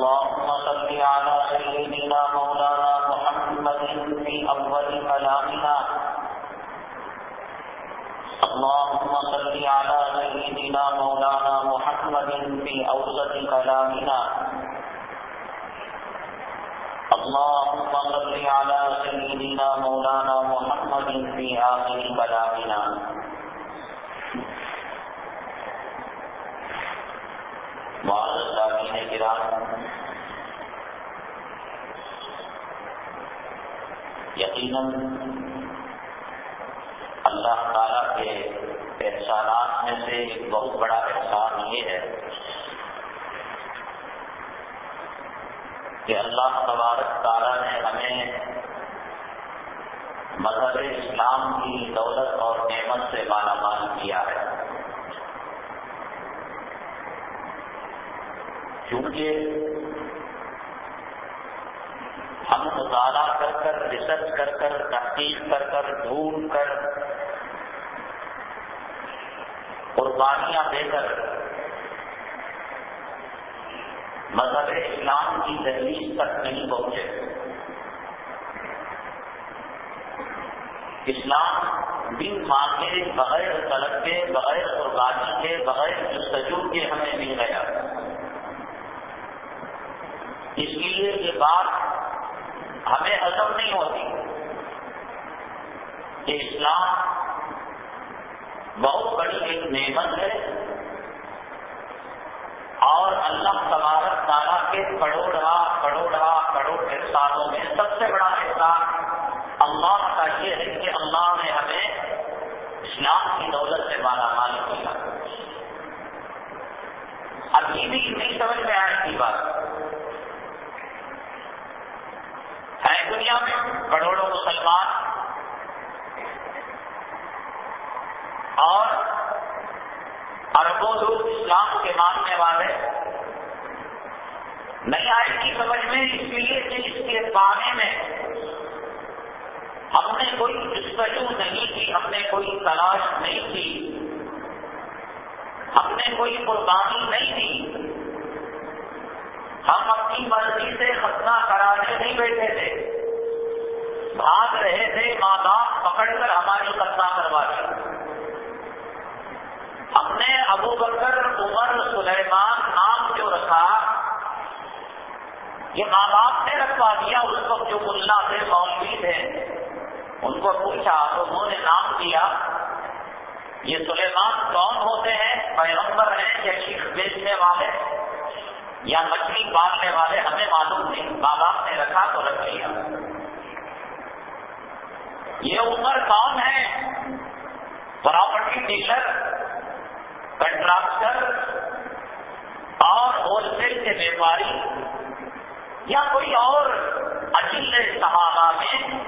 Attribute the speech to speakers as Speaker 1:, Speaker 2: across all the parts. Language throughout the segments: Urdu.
Speaker 1: اللهم صل على سيدنا مولانا محمد في أول كلامنا. اللهم صل على سيدنا مولانا محمد في أوسط كلامنا. اللهم صل على سيدنا مولانا محمد في آخر كلامنا. معذر سامعین کرام یقیناً اللہ تعالی کے احسانات میں سے ایک بہت بڑا احسان یہ ہے کہ اللہ تبارک تعالیٰ نے ہمیں مذہب اسلام کی دولت اور نعمت سے مالا مال کیا ہے۔ کیونکہ ہم مطالعہ کر کر ریسرچ کر کر، تحقیق کر کر، ڈھونڈ کر، قربانیاں دے کر، مذہب اسلام کی دہلیز تک نہیں پہنچے۔ اسلام بن مانگے بغیر طلب کے، بغیر قربانی کے، بغیر جستجو کے ہمیں مل گیا۔ اس لیے یہ بات ہمیں ہضم نہیں ہوتی۔ کہ اسلام بہت بڑی ایک نعمت ہے۔ اور اللہ تبارک تعالیٰ کے کروڑا کروڑا کروڑ احسانوں میں سب سے بڑا احسان اللہ کا یہ ہے کہ اللہ نے ہمیں اسلام کی دولت سے مالا مال کیا۔ ابھی بھی نہیں سمجھ میں آئے گی بات۔ ہے دنیا میں کروڑوں مسلمان اور اربوں لوگ اسلام کے ماننے والے نہیں آئے گی سمجھ میں اس لیے کہ اس کے پانے میں ہم نے کوئی جستجو نہیں کی، ہم نے کوئی تلاش نہیں کی، ہم نے کوئی قربانی نہیں دی۔ ہم اپنی مرضی سے ختنہ کرانے نہیں بیٹھے تھے۔ بھاگ رہے تھے ماں باپ پکڑ کر ہماری ختنہ کروا دی۔ ہم نے ابو بکر، عمر، سلیمان نام جو رکھا، یہ ماں باپ نے رکھوا دیا، اس وقت جو ملا تھے مولوی تھے، ان کو پوچھا، تو انہوں نے نام دیا، یہ سلیمان کون ہوتے ہیں؟ پیغمبر ہیں یا شیخ بیچنے والے یا مچھلی پالنے والے ہمیں معلوم نہیں ماں باپ نے رکھا تو رکھ لیا۔ یہ عمر کون ہے؟ پراپرٹی ڈیلر کنٹراکٹر اور ہول سیل کے ویپاری یا کوئی اور اجل صحابہ میں؟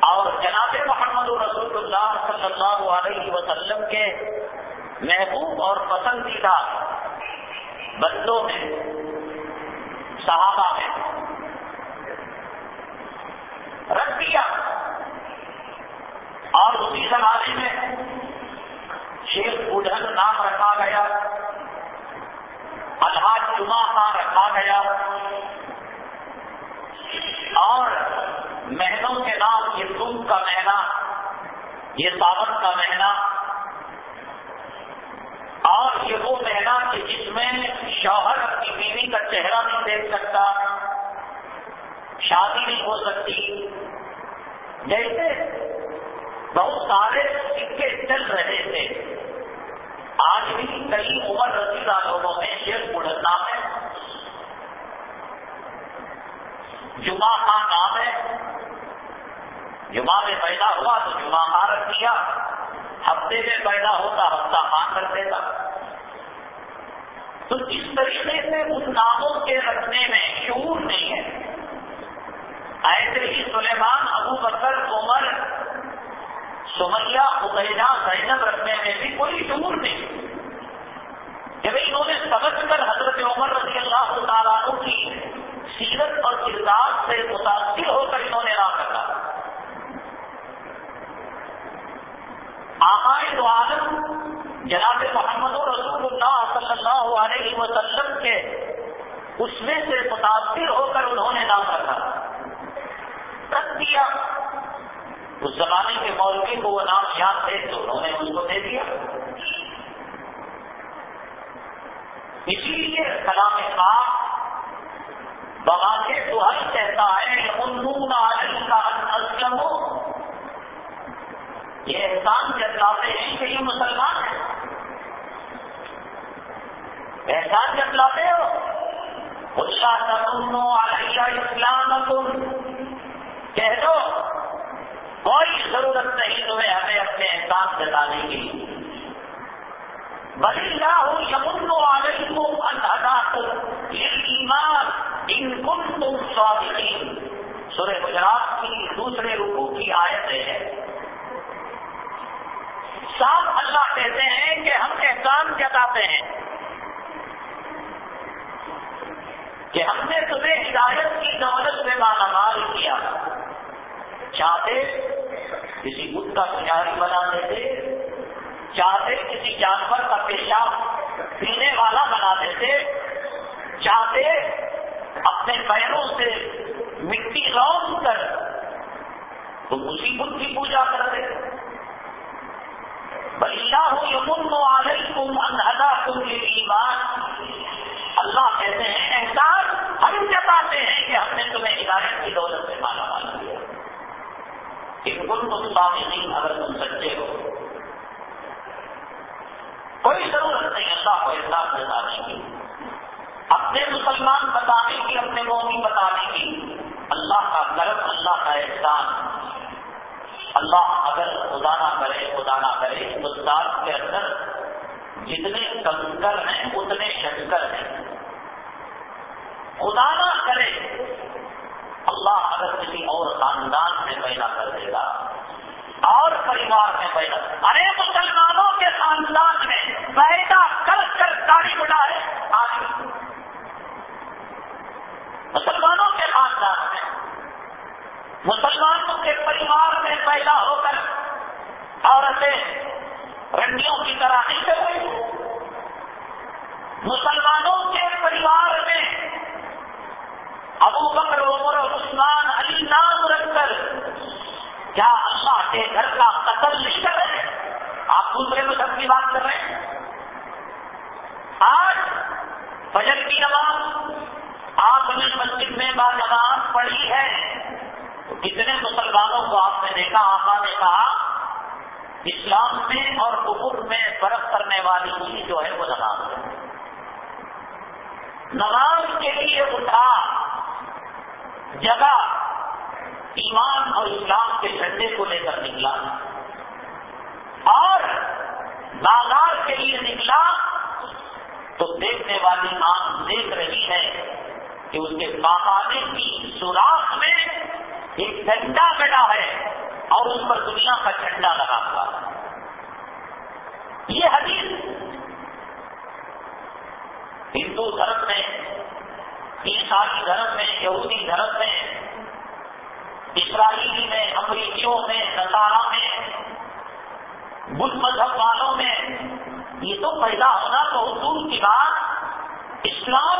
Speaker 1: اور جناب محمد رسول اللہ صلی اللہ علیہ وسلم کے محبوب اور پسندیدہ بندوں میں صحابہ میں رکھ دیا اور اسی زمانے میں شیخ بڑھن نام رکھا گیا الحاظ جمعہ کا رکھا گیا، اور مہینوں کے نام یہ تم کا مہینہ، یہ ساون کا مہینہ اور یہ وہ مہینہ کہ جس میں شوہر اپنی بیوی کا چہرہ نہیں دیکھ سکتا، شادی نہیں ہو سکتی۔ جیسے بہت سارے سکے چل رہے تھے۔ آج بھی کئی عمر رسیدہ لوگوں میں شیخ بڑھنا ہے۔ جمعہ کا نام ہے۔ جمعہ میں پیدا ہوا تو جمعہ خان رکھ دیا ہفتے میں پیدا ہوتا، ہفتہ خان رکھ دیتا۔ تو اس طریقے سے ان ناموں کے رکھنے میں شعور نہیں ہے، ایسے ہی سلیمان، ابو بکر، عمر سمیا ابینا زینب رکھنے میں بھی کوئی شعور نہیں۔ جب انہوں نے سمجھ کر حضرت عمر رضی اللہ تعالیٰ کی سیرت اور کردار سے متاثر ہو کر انہوں نے نام رکھا آئے تو عالم، جناب محمد رسول اللہ صلی اللہ علیہ وسلم کے اس میں سے متاثر ہو کر انہوں نے نام رکھا۔ رکھ دیا۔ اس زمانے کے مولوی کو وہ نام یاد تھے تو انہوں نے اس کو دے دیا۔ اسی لیے کلام خاص بابا کے سہل کہتا ہے، انہوں علی کا اسلم ہو یہ احسان جتلاتے ہیں کہ یہ مسلمان ہے۔ احسان جتلاتے ہو اللہ تم علیہ اسلام کہہ دو، کوئی ضرورت نہیں تمہیں ہمیں اپنے احساس جتانے کی بلی نہ ہو یمن علیکم انہدا تم یہ ایمان ان کن تم سوابقین سورہ گجرات کی دوسرے روپوں کی آیت ہے۔ صاحب اللہ کہتے ہیں کہ ہم احسان جتاتے ہیں۔ کہ ہم نے تمہیں ہدایت کی دولت میں مالا مال کیا۔ چاہتے کسی بت کا پجاری بنا دیتے چاہتے کسی جانور کا پیشاب پینے والا بنا دیتے چاہتے اپنے پیروں سے مٹی روز کر تو اسی بت کی پوجا کرتے بلّہ ہو یمن و علیکم انہدا تم یہ ایمان اللہ کہتے ہیں احساس ہم جتاتے ہیں کہ ہم نے تمہیں ہدایت کی دولت سے مالا مانا دیا۔ ان کو تم نہیں اگر تم سچے ہو۔ کوئی ضرورت نہیں، اللہ کو احساس جتانے کی اپنے مسلمان بتانے کی، اپنے مومی بتانے کی۔ اللہ کا کرم، اللہ کا احسان۔ اللہ اگر خدا نہ کرے، خدا نہ کرے ہندوستان کے اندر جتنے کنکر ہیں، اتنے شنکر ہیں۔ خدا نہ کرے، اللہ اگر کسی اور خاندان میں پیدا کر دے گا، اور پریوار میں پیدا ارے مسلمانوں کے خاندان میں پیدا کر کر گاڑی بڑھا ہے مسلمانوں کے خاندان میں مسلمانوں کے پریوار میں پیدا ہو کر عورتیں رنڈیوں کی طرح نہیں کر رہی مسلمانوں کے پریوار میں ابو بکر، عمر عثمان، علی نام رکھ کر کیا اللہ کے گھر کا قتل نہیں کر رہے آپ دوسرے مذہب کی بات کر رہے ہیں۔ آج فجر کی نماز آپ نے مسجد میں با نماز پڑھی ہے۔ تو آپ نے آقا نے کہا اسلام میں اور کفر میں فرق کرنے والی چیز جو ہے وہ نماز ہے۔ نماز کے لیے اٹھا جگہ ایمان اور اسلام کے جھنڈے کو لے کر نکلا۔ اور بازار کے لیے نکلا تو دیکھنے والی آنکھ دیکھ رہی ہے کہ اس کے بہانے کی سوراخ میں ایک جھنڈا بڑا ہے اور اس پر دنیا کا جھنڈا لگا ہوا یہ حدیث ہندو دھرم میں، عیسائی دھرم میں، یہودی دھرم میں، اسرائیلی میں، امریکیوں میں نسارا میں بدھ مذہب والوں میں، یہ تو پیدا ہونا بہت دور کی بات اسلام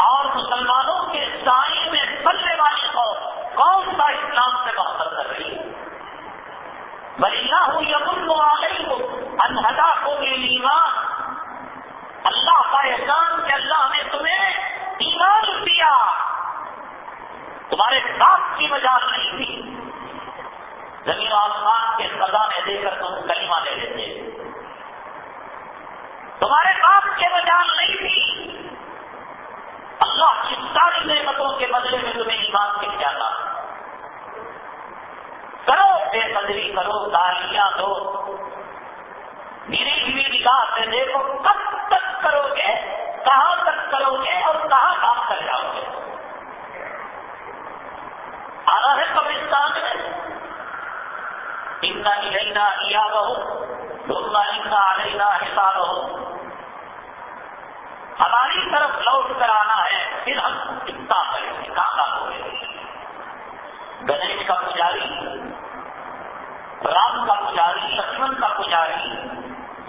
Speaker 1: اور مسلمانوں کے سائے میں بننے والی قوم کون سا اسلام سے بہتر کر رہی ہے؟ بلّہ ہوں یمن ہو انہدا کو ایمان اللہ کا احسان کہ اللہ نے تمہیں ایمان دیا. تمہارے باپ کی مجال نہیں تھی. زمین آسمان کے سزا میں دے کر تم کلمہ لے لیتے. تمہارے باپ کے مجال نہیں تھی. اللہ کی ساری نعمتوں کے بدلے میں تمہیں ایمان مل جاتا کرو بے قدری، کرو، تاریاں دو۔ گری ہوئی نگاہ سے دیکھو کب تک کرو گے، کہاں تک کرو گے اور کہاں کام کر جاؤ گے۔ آ رہا ہے قبرستان میں۔ اتنا لینا یا رہو ڈھونڈنا اتنا لینا حساب رہو ہماری طرف لوٹ کر آنا ہے، پھر ہم اتنا کریں گے کہاں ہو گنیش کا پجاری، رام کا پجاری، لکشمن کا پجاری،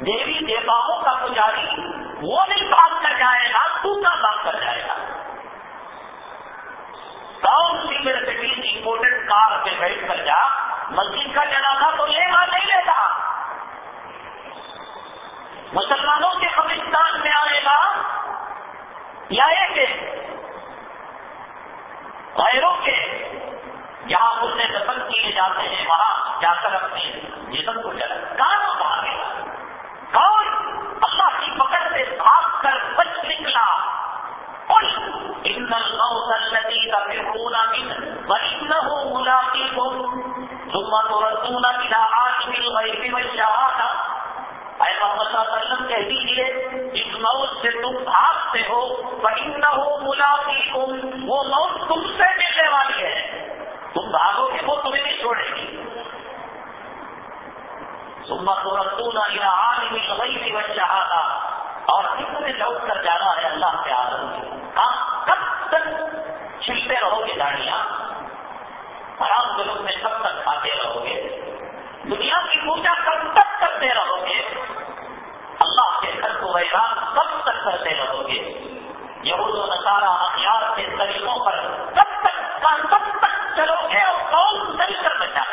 Speaker 1: دیوی دیوتاؤں کا پجاری، وہ نہیں کام کر جائے گا، تو کا کام کر جائے گا؟ کون سی میرے سے امپورٹنٹ کار پہ بیٹھ کر جا، مسجد کا جنازہ تو یہ گا، نہیں لیتا مسلمانوں کے قبرستان میں آئے گا یا ایک غیروں کے جہاں اسے دفن کیے جاتے ہیں، وہاں جا کر اپنے جسم کو چلا کہاں بھاگے گا کون اللہ کی پکڑ سے بھاگ کر بچ نکلا؟ الذي تفرون منه وإنه ملاقيكم ثم تردون إلى عالم الغيب والشهادة اے محمد صلی اللہ علیہ وسلم کہہ دیجیے اس موت سے تم بھاگتے ہو نہ ہو ملاقی وہ موت تم سے ملنے والی ہے۔ تم بھاگو گے، وہ تمہیں نہیں چھوڑے گی۔ سما تو رسول عالمی غیب بھی بچہ تھا اور کتنے لوٹ کر جانا ہے اللہ کے عالم میں ہاں کب تک چھلتے رہو گے گاڑیاں آرام ملک میں کب تک کھاتے رہو گے؟ دنیا کی پوجا کب تک کرتے رہو گے کے کب تک کرتے رہو گے۔ یہود و نصارہ اخیار کے طریقوں پر کب تک کب تک چلو گے اور کون چل کر بچا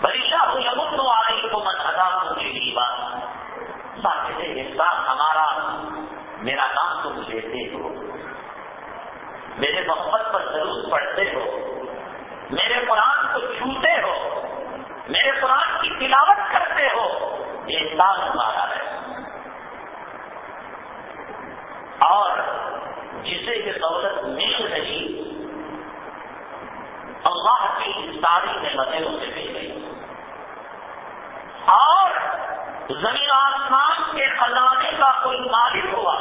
Speaker 1: پریشا ہو یمن تو آ رہی کو من ادا ہو گئی بات باقی احسان ہمارا، میرا نام تم لیتے ہو۔ میرے محبت پر ضرور پڑھتے ہو۔ میرے قرآن کو چھوتے ہو۔ میرے قرآن کی تلاوت کرتے ہو۔ یہ احساس ہمارا ہے۔ اور جسے یہ دولت مل رہی، اللہ کی ساری نعمتیں اسے مل گئی اور زمین آسمان کے خزانے کا کوئی مالک ہوا،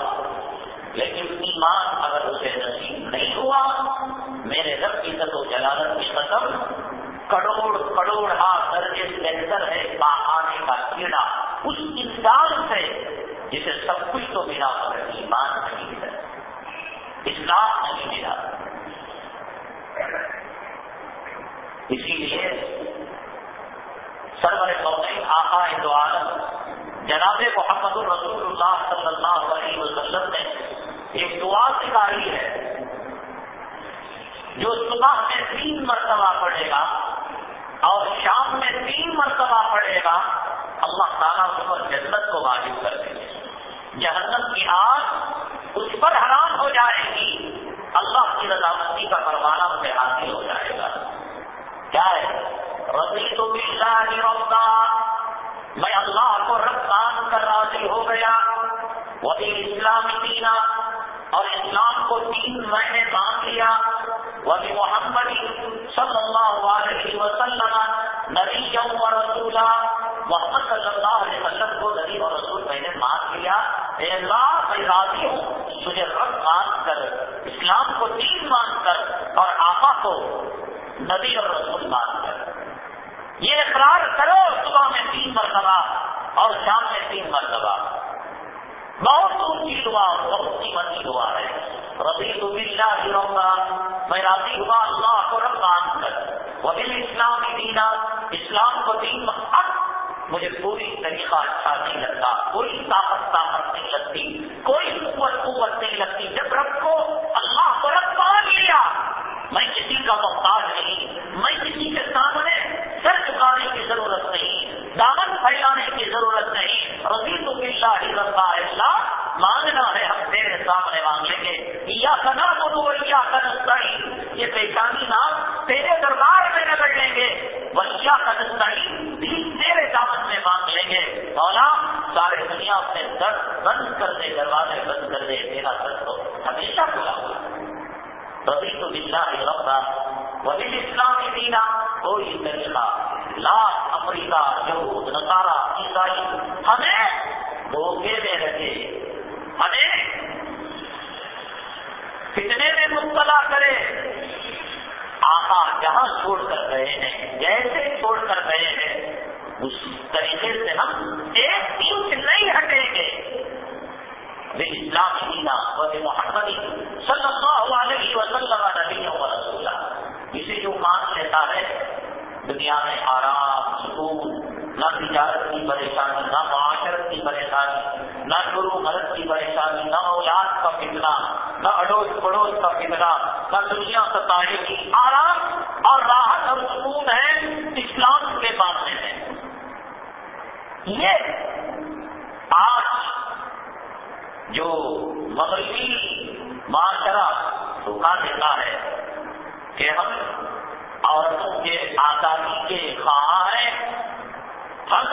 Speaker 1: لیکن ایمان اگر اسے نصیب نہیں ہوا، میرے رب کی و جلالت کی قسم، کروڑ کروڑ ہاتھ درجے بہتر ہے آنے کا کیڑا اس انسان سے جسے سب کچھ تو ملا پر ایمان نہیں ملا اسلام نہیں ملا۔ اسی لیے سرور قومی آقا دو عالم جناب محمد الرسول اللہ صلی اللہ علیہ وسلم نے ایک دعا سکھائی ہے۔ جو صبح میں تین مرتبہ پڑے گا اور شام میں تین مرتبہ پڑے گا، اللہ تعالیٰ اس پر جنت کو واجب کر دیں گے جہنم کی آگ اس پر حرام ہو جائے گی۔ اللہ کی رضامندی کا پروانہ اسے حاصل ہو جائے گا۔ کیا ہے؟ رضی تو میں اللہ کو رب کام کر راضی ہو گیا۔ وہی اسلام پینا اور اسلام کو تین مہینے باندھ لیا۔ اور شام میں تین مرتبہ۔ بہت اونچی دعا اور بہت قیمتی دعا ہے۔ ربی اللہ یوم میں راضی ہوا اللہ کو ربان کر۔ وبیل اسلام دینا اسلام کو دین مجھے پوری طریقہ اچھا نہیں لگتا۔ دیکھنے کا فتنا نہ اڑوس پڑوس کا فتنا نہ دنیا ستانے کی آرام اور راحت اور سکون ہے، اسلام کے پاس میں یہ آج جو مغربی معاشرہ دھوکہ دیتا ہے کہ ہم عورتوں کے آزادی کے خواہ ہیں، ہم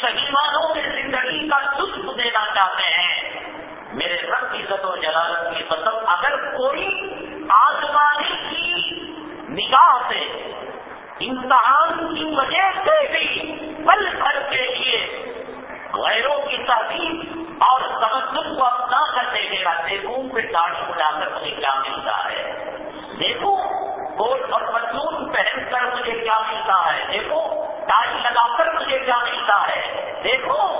Speaker 1: شہیدانوں کے زندگی کا لطف دینا چاہتے ہیں۔ میرے رب عزت و جلالت کی قسم، اگر کوئی آسمانی کی نگاہ سے امتحان کی وجہ سے بھی پل بھر کے لیے غیروں کی تحقیق اور تمدن کو اپنا کر دینے کا دیکھوں پھر داڑھی اٹھا کر مجھے کیا ملتا ہے؟ دیکھو کوٹ اور مزدور پہن کر مجھے کیا ملتا ہے؟ دیکھو داڑھی لگا کر مجھے کیا ملتا ہے؟ دیکھو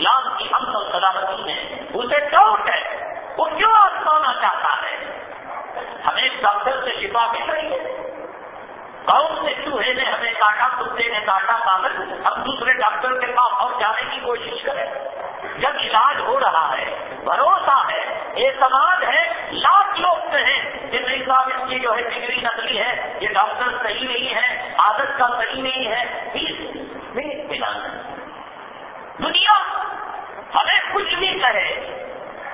Speaker 1: اسلام کی ہم اور سلامتی میں اسے ڈاؤٹ ہے، وہ کیوں آزمانا چاہتا ہے؟ ہمیں ڈاکٹر سے شفا مل رہی ہے۔ کون سے چوہے نے ہمیں کاٹا، کتے نے کاٹا، پاگل ہم دوسرے ڈاکٹر کے پاس اور جانے کی کوشش کریں۔ جب علاج ہو رہا ہے، بھروسہ ہے، اعتماد ہے، لاکھ لوگ ہیں۔ کہ اس کی جو ہے ڈگری نکلی ہے، یہ ڈاکٹر صحیح نہیں ہے، عادت کا صحیح نہیں ہے۔ دنیا ہمیں کچھ بھی کہے،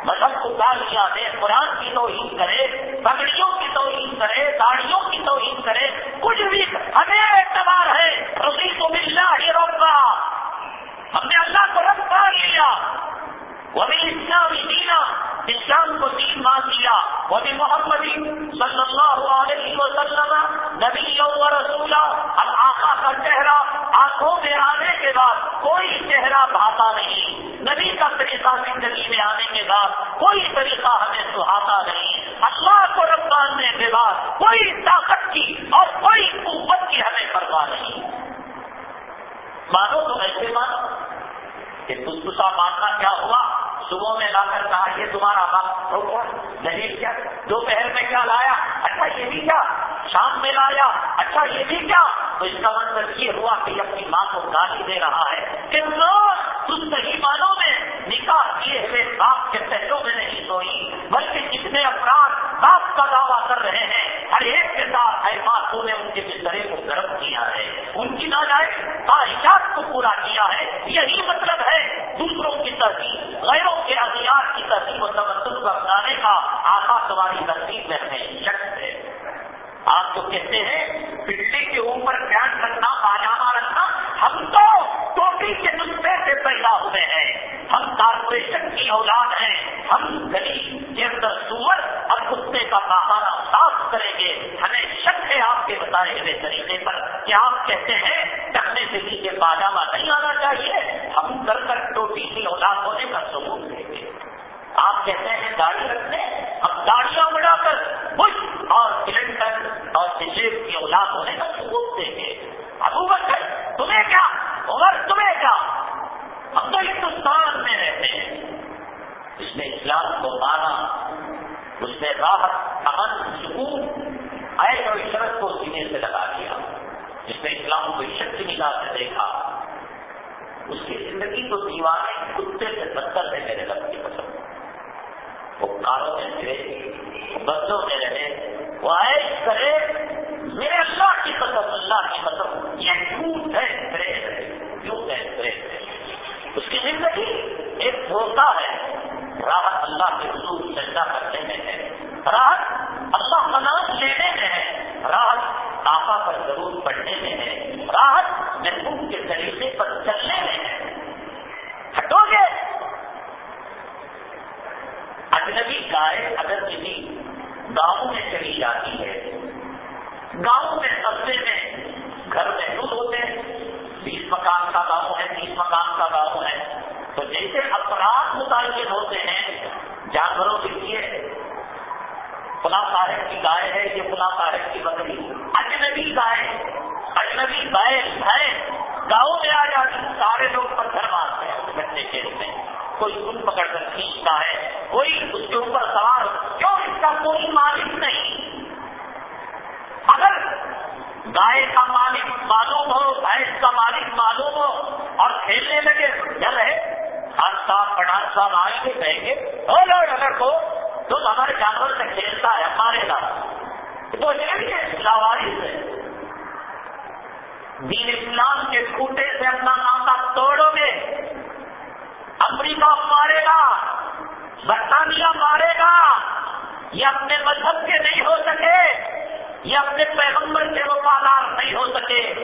Speaker 1: مذہب کو گالیاں دے، قرآن کی توہین کرے، پگڑیوں کی توہین کرے داڑیوں کی توہین کرے، کچھ بھی ہمیں اعتبار ہے رسی کو ملنا ہی روکا ہم نے اللہ کو رب پا لیا۔ وہ بھی اسلامی دینا، اسلام کو دین مان لیا۔ وہ بھی محمد صلی اللہ علیہ وسلم نبی و رسولہ اب آقا کا چہرہ آنکھوں میں آنے کے بعد کوئی چہرہ بھاتا نہیں۔ نبی کا طریقہ زندگی میں آنے کے بعد کوئی طریقہ ہمیں سہاتا نہیں۔ اللہ کو رب ماننے کے بعد کوئی طاقت کی اور کوئی قوت کی ہمیں پرواہ نہیں۔ مانو تو ایسے مانو کہ تسا ماننا کیا ہوا؟ صبح میں لا کر کہا، یہ تمہارا باپ نہیں کیا؟ دوپہر میں کیا لایا؟ اچھا یہ بھی کیا؟ شام میں لایا اچھا یہ بھی کیا؟ تو اس کا مطلب یہ ہوا کہ اپنی ماں کو گالی دے رہا ہے کہ تم صحیح مانوں میں نکاح کیے ہوئے باپ کے پہلوں میں نہیں سوئی، بلکہ جتنے افراد باپ کا دعویٰ کر رہے ہیں، ہر ایک کے ساتھ اے ماں تو نے ان کے بسترے کو گرم کیا ہے۔ ان کی ناجائز خواہشات کو پورا کیا ہے۔ یہی مطلب ہے دوسروں کی ترتیب غیروں کے ہتھیار کی ترتیب و تبدیل کو اپنانے کا آخا تمہاری ترتیب میں ہمیں شک ہے۔ آپ جو کہتے ہیں پٹی کے اوپر بیان رکھنا پاجامہ رکھنا، ہم تو ٹوپی کے نسخے سے پیدا ہوئے ہیں۔ ہم کارپوریشن کی اولاد ہیں۔ ہم گلی کے اندر سور اور کتے کا پہاڑا صاف کریں گے۔ ہمیں شک ہے آپ کے بتائے ہوئے طریقے پر کہ آپ کہتے ہیں ٹکنے سے نیچے پاجامہ نہیں آنا چاہیے۔ ہم کر کر ٹوپی کی اولاد ہونے کا ثبوت آپ کہتے ہیں گاڑی رکھتے ہم گاڑیاں بڑھا کر بش اور سلنڈر اور سجیب کی اولاد ہونے کا ثبوت دیں گے۔ ابو بکر، تمہیں کیا؟ عمر، تمہیں کیا؟ ہم تو ہندوستان میں رہتے ہیں۔ اس نے اسلام کو مانا، اس نے راحت، امن، سکون آئے اور عشرت کو سینے سے لگا دیا، جس نے اسلام کو عشت کی نگاہ سے دیکھا۔ اس کی زندگی کو دیوانے کتے سے بدتر ہے میرے لگ کی کاروں میں پھرے بسوں میں رہے وہ آئے کرے، میرے اللہ کی قسم، اللہ کی قسم، یہ جھوٹ ہے جھوٹ ہے اس کی زندگی ایک دھوکہ ہے، راحت اللہ کے حضور چرچا کرنے میں ہے راحت اللہ کا نام لینے میں ہے، راحت آفا پر ضرور پڑھنے میں ہے۔ راحت محبوب کے طریقے پر چلنے میں ہے ہٹو گے اجنبی گائے اگر کسی گاؤں میں چلی جاتی ہے، گاؤں میں سبزے میں گھر محدود ہوتے ہیں، بیس مکان کا گاؤں ہے، تیس مکان کا گاؤں ہے، تو جیسے اپرادھ متعلق ہوتے ہیں، جانوروں کے لیے فلاں صاحب کی گائے ہے، یہ فلاں صاحب کی بکری، اجنبی گائے اجنبی گائے ہے گاؤں میں آ جاتی، سارے لوگ پتھر مارتے ہیں، بچے کھیلتے ہیں۔ کوئی ان پکڑ کر کھینچتا ہے، کوئی اس کے اوپر سوار کیوں اس کا کوئی مالک نہیں۔ اگر گائے کا مالک معلوم ہو، بھینس کا مالک معلوم ہو اور کھیلنے لگے، ڈر ہے خان صاحب پٹھان صاحب آئیں گے، کہیں گے ہو لو اگر کو تو ہمارے جانور سے کھیلتا ہے مارے گا تو لاواری سے۔ دین اسلام کے کھوٹے سے اپنا ناتا توڑو گے۔ امریکہ مارے گا، برطانیہ مارے گا، یہ اپنے مذہب کے نہیں ہو سکے، یہ اپنے پیغمبر کے وفادار نہیں ہو سکے،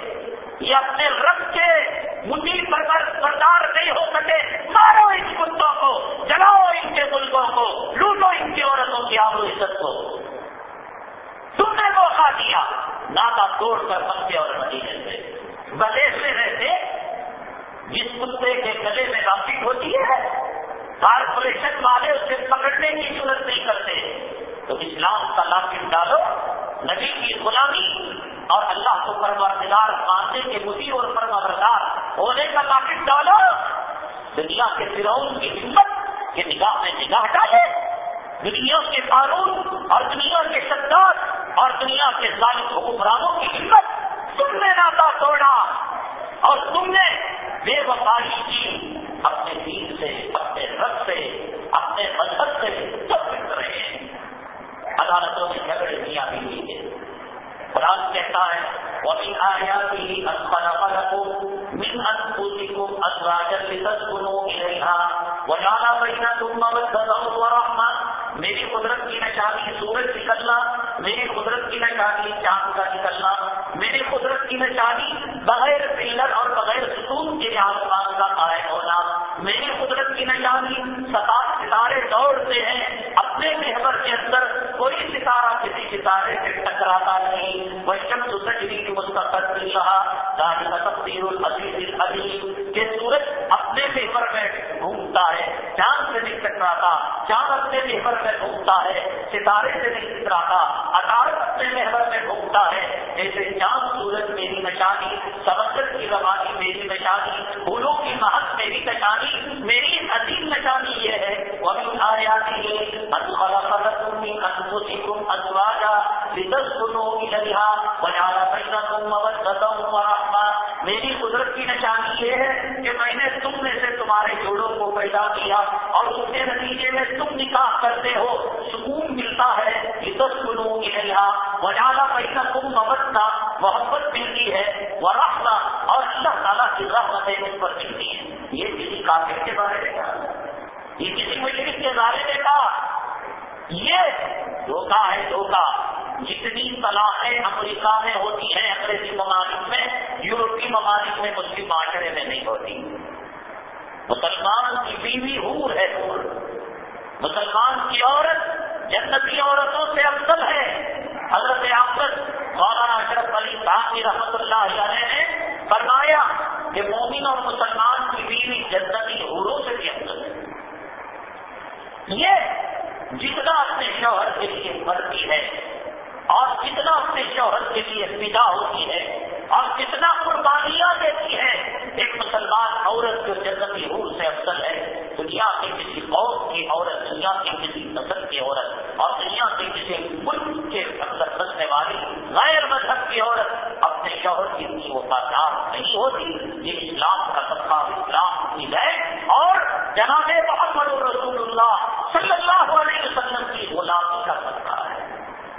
Speaker 1: یہ اپنے رب کے مٹی پر بردار نہیں ہو سکے۔ مارو ان کتوں کو، جلاؤ ان کے ملکوں کو، لوٹو ان کی عورتوں کی آبرو عزت کو۔ تم نے موقع دیا ناتا توڑ کر بنتے اور مدینے سے۔ گلے سے رہتے جس کتے کے گلے میں راکٹ ہوتی ہے کارپوریشن والے اسے پکڑنے کی ضرورت نہیں کرتے۔ تو اسلام کا لاکٹ ڈالو، نبی کی غلامی اور اللہ کو پروردگار ماننے کے مدی اور پروردگار ہونے کا لاکٹ ڈالو۔ دنیا کے فرعون کی ہمت کے نگاہ میں نگاہ ڈالے۔ دنیا کے قانون اور دنیا کے شداد اور دنیا کے ظالم حکمرانوں کی ہمت۔ تم نے اور تم نے بے وفاری کی اپنے دین سے، اپنے رب سے، اپنے مذہب سے سب مل رہے ہیں۔ عدالتوں میں جھگڑے میاں بھی ہوئی ہے قرآن کہتا ہے، وَمِنْ آيَاتِهِ أَنْ لَكُمْ مِنْ أَنْفُسِكُمْ أَزْوَاجًا لِتَسْكُنُوا إِلَيْهَا وَجَعَلَ وَرَحْمَةً۔ میری قدرت کی نشانی سورج نکلنا میری قدرت کی نشانی چاند کا نکلنا، میری قدرت کی نشانی بغیر پلر اور بغیر ستون کے آسمان کا قائم ہونا میری قدرت کی نشانی ستار ستارے دوڑتے ہیں۔ اپنے محبت کے اندر کوئی ستارہ کسی ستارے سے ٹکراتا نہیں۔ وہ شخص سجری کی مستقل رہا داخل کا العزیز العظیم کہ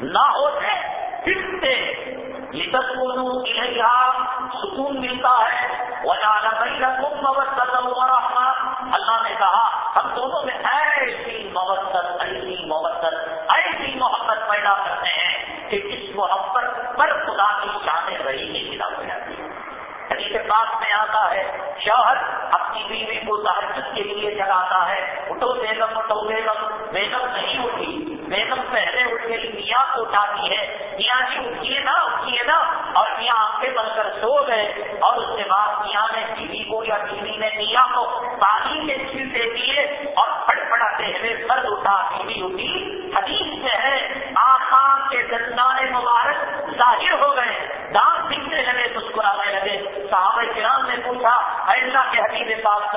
Speaker 1: نہ ہوتے، پھر سے سکون ملتا ہے۔ اللہ نے کہا، ہم دونوں میں ایسی مبت ایسی محبت ایسی محبت پیدا کرتے ہیں کہ اس محبت پر خدا کی شانیں رہی نہیں ملا ہو جاتی حدیث پاک میں آتا ہے، شوہر اپنی بیوی کو تحجد کے لیے جگاتا ہے۔ اٹھو بیگم اٹھو بیگم بیگم نہیں اٹھی بیگم پہلے اٹھ گئی میاں ہے۔ میاں جی اٹھیے نا اٹھیے نا۔ اور میاں آنکھیں بن کر سو گئے۔ اور اس کے بعد میاں نے بیوی کو یا بیوی نے میاں کو پانی کے چھیل دے دیے اور پڑپڑاتے ہوئے سر اٹھا بیوی اٹھی۔ حدیث میں ہے آخان کے دندان مبارک ظاہر ہو گئے۔ دانت دکھنے لگے، مسکرانے لگے۔ صحابہ کرام نے پوچھا اللہ کے حبیب پاک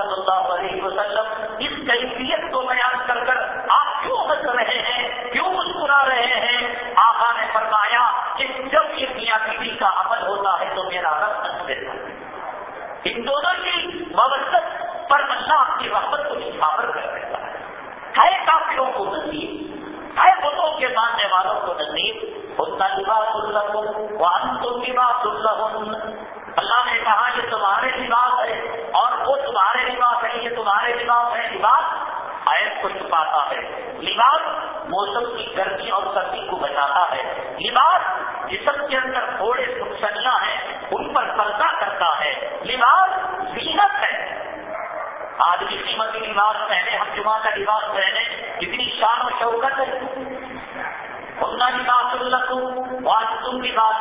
Speaker 1: ہے کے ماننے والوں کو نصیب بات لباس الحم وہاں تم لباس الحم اللہ نے کہا کہ تمہارے لباس ہے اور وہ تمہارے لباس ہے یہ تمہارے لباس ہے لباس آیت کو چھپاتا ہے لباس موسم کی گرمی اور سردی کو بچاتا ہے لباس جسم کے اندر تھوڑے نقصانیاں ہیں ان پر پردہ کرتا ہے لباس زینت ہے آج بھی قیمتی لباس پہنے ہم جمعہ کا لباس پہنے کتنی شان و شوکت ہے لباس اللہ آج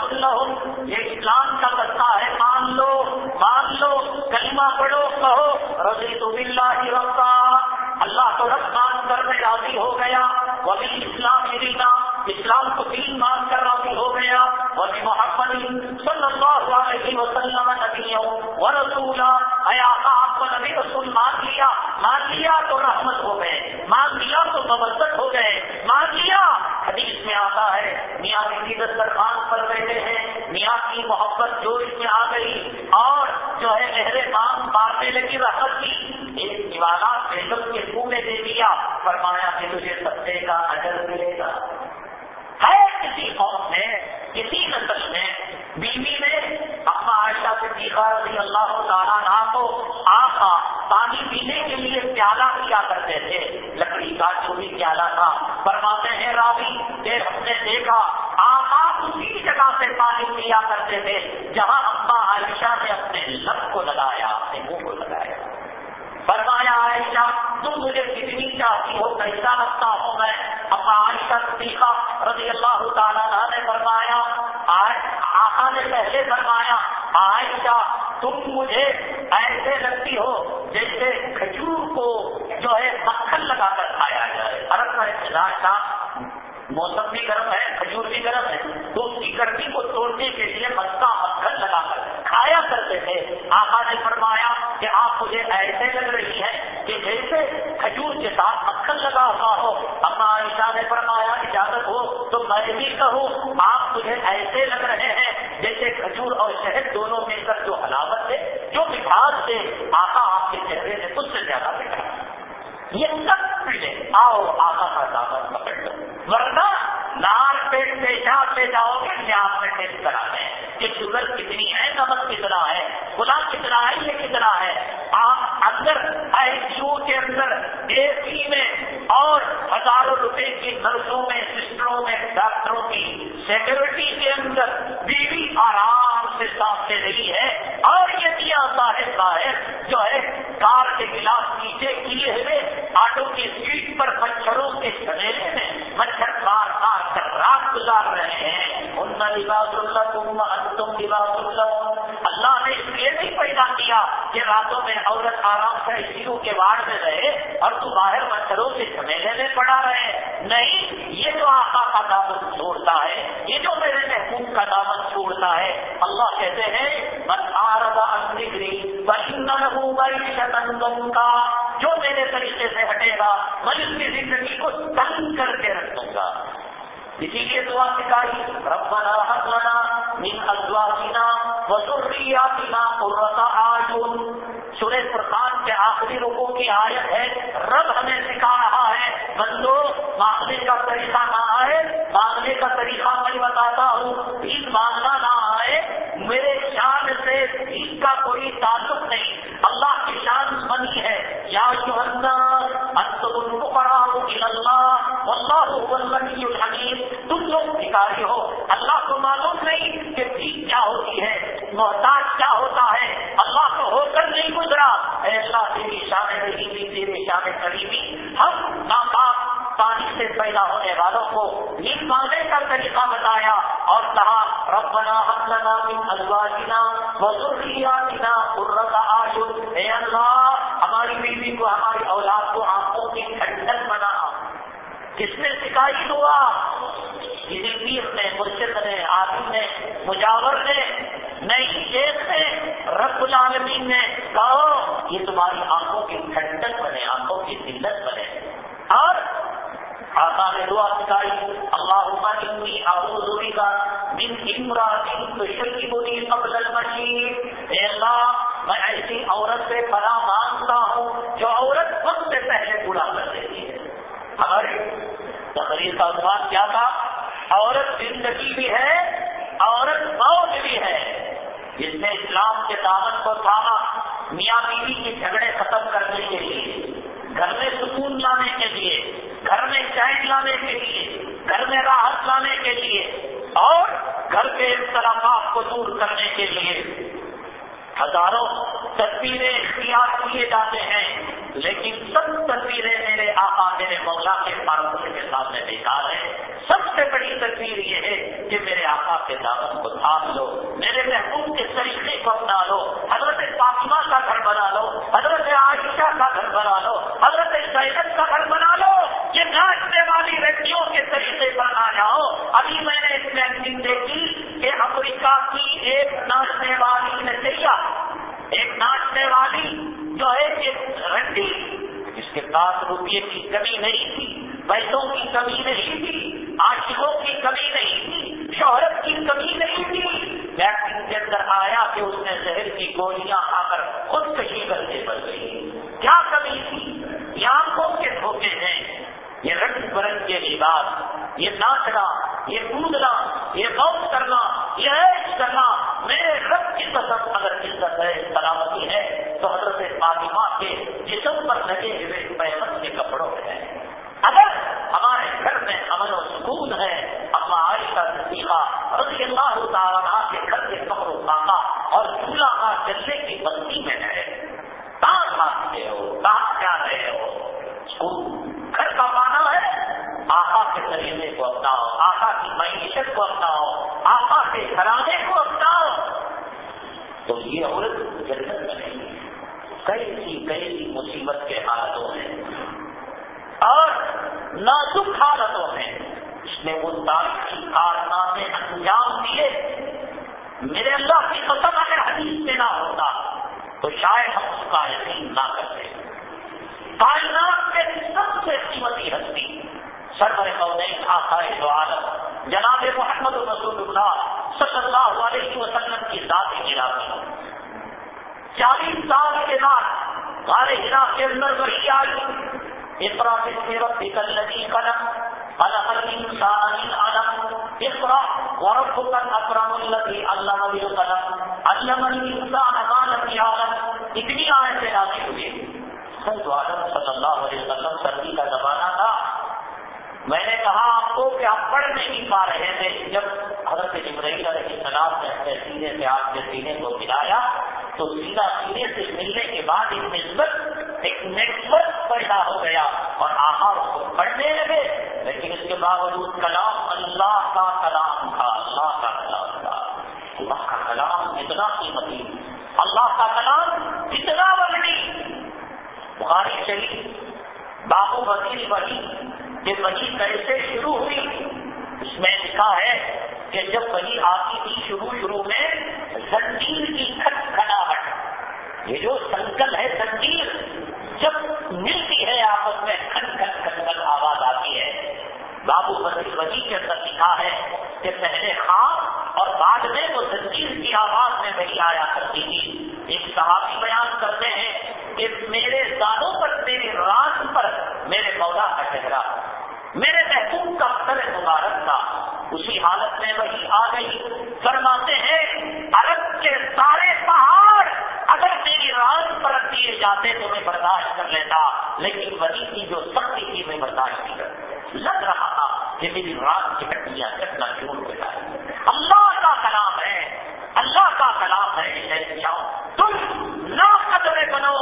Speaker 1: کیا کرتے تھے؟ لکڑی کا چوری کیا تھا۔ فرماتے ہیں، راوی پھر ہم نے دیکھا آپ اسی جگہ سے پانی پیا کرتے تھے، جہاں اما عائشہ نے اپنے لب کو لگایا، اپنے منہ کو لگایا۔ فرمایا، عائشہ، تم مجھے اور تو باہر مچھروں سے جھمیلے میں پڑا رہے نہیں، یہ تو آقا کا دامن چھوڑتا ہے، یہ تو میرے محبوب کا دامن چھوڑتا ہے۔ اللہ کہتے ہیں بس آردا ذکری بہن کا جو میرے طریقے سے ہٹے گا، میں اس کی زندگی کو تنگ کر کے رکھ دوں گا۔ اسی لیے دعا سکھائی، ربنا حق لنا من ازواجنا وزریاتنا قرۃ اعین۔ سورہ فرقان کے آخری رکوع کی آیت محتاج ہو، اللہ کو معلوم نہیں کہ چیز کیا ہوتی ہے، محتاج کیا ہوتا ہے۔ اللہ کو ہو کر نہیں گزرا۔ اے اللہ، تیری شان کریمی تیرے شان کریمی۔ ہم ناپاک پانی سے پیدا ہونے والوں کو نیند مانگنے کا طریقہ بتایا اور کہا، ربنا حملنا من ازواجنا وذریاتنا کا عنوان کیا تھا؟ عورت بن اللہ کے پارکوں کے سامنے بیکار ہے۔ سب سے بڑی تصویر یہ ہے کہ میرے آقا کے دعوت کو تھام لو، میرے محبوب کے طریقے کو اپنا لو۔ حضرت مصروفی میں ہے کہاں کھاتے ہو کہاں جا رہے ہو۔ گھر کا پانا ہے آقا کے طریقے کو اپناؤ، آقا کی معیشت کو اپناؤ، آقا کے گھرانے کو اپناؤ۔ تو یہ عورت جنت میں نہیں ہے۔ کئی کئی مصیبت کے حالتوں میں۔ اور نازک حالتوں میں اس نے وہ تاریخی کارنامے انجام دیے۔ میرے اللہ کی قسم، اگر حدیث میں نہ ہوتا تو شاید ہم اس کا یقین نہ کرتے۔ کائنات کے سب سے قیمتی ہستی، سرور مودین آخائے دو عالم۔ جناب محمد رسول اللہ صلی اللہ علیہ وسلم کی ذات گرا چالیس سال کے بعد غار ہرا کے اندر وہی آئی۔ اقرا باسم ربك الذي خلق خلق الانسان علم اقرا وربك الاكرم الذي علم بالقلم۔ علم الانسان ما لم يعلم اتنی آیتیں نازل ہوئی حضرت عالم صلی اللہ علیہ وسلم سردی کا زمانہ تھا۔ میں نے کہا آپ کو کہ آپ پڑھ نہیں پا رہے تھے۔ جب حضرت جبرائیل علیہ السلام نے اپنے سینے سے آپ کے سینے کو ملایا، تو سیدھا سینے سے ملنے کے بعد ایک نسبت ایک نیٹورک پیدا ہو گیا اور آہار کو پڑھنے لگے۔ لیکن اس کے باوجود کلام اللہ کا کلام تھا اللہ کا کلام تھا اللہ کا کلام اتنا قیمتی اللہ کا کلام اتنا بڑی بخاری چلی بابو وکیل بڑی یہ وہی کیسے شروع ہوئی۔ اس میں لکھا ہے کہ جب وہی آتی تھی شروع شروع میں، زنجیر کی کھٹ کھڑاہٹ یہ جو سنکل ہے زنجیر، جب ملتی ہے آپس میں کھن کھن کھن کھن آواز آتی ہے۔ بابو بسی وزی کے اندر لکھا ہے کہ پہلے خاں اور بعد میں وہ زنجیر کی آواز میں وہی آیا کرتی تھی۔ ایک صحابی بیان کرتے کہ میرے دانوں پر میرے رات پر میرے مولا کا چہرہ، میرے محبوب کا سر مبارک تھا۔ اسی حالت میں وہی آ گئی۔ فرماتے ہیں، عرب کے سارے پہاڑ اگر میری رات پر دیے جاتے تو میں برداشت کر لیتا، لیکن وہی کی جو سختی تھی، میں برداشت نہیں کر لگ رہا تھا کہ میری رات کی کٹیاں کٹنا شروع ہو جائے اللہ کا کلام ہے اللہ کا کلام ہے تم نا قدرے بنو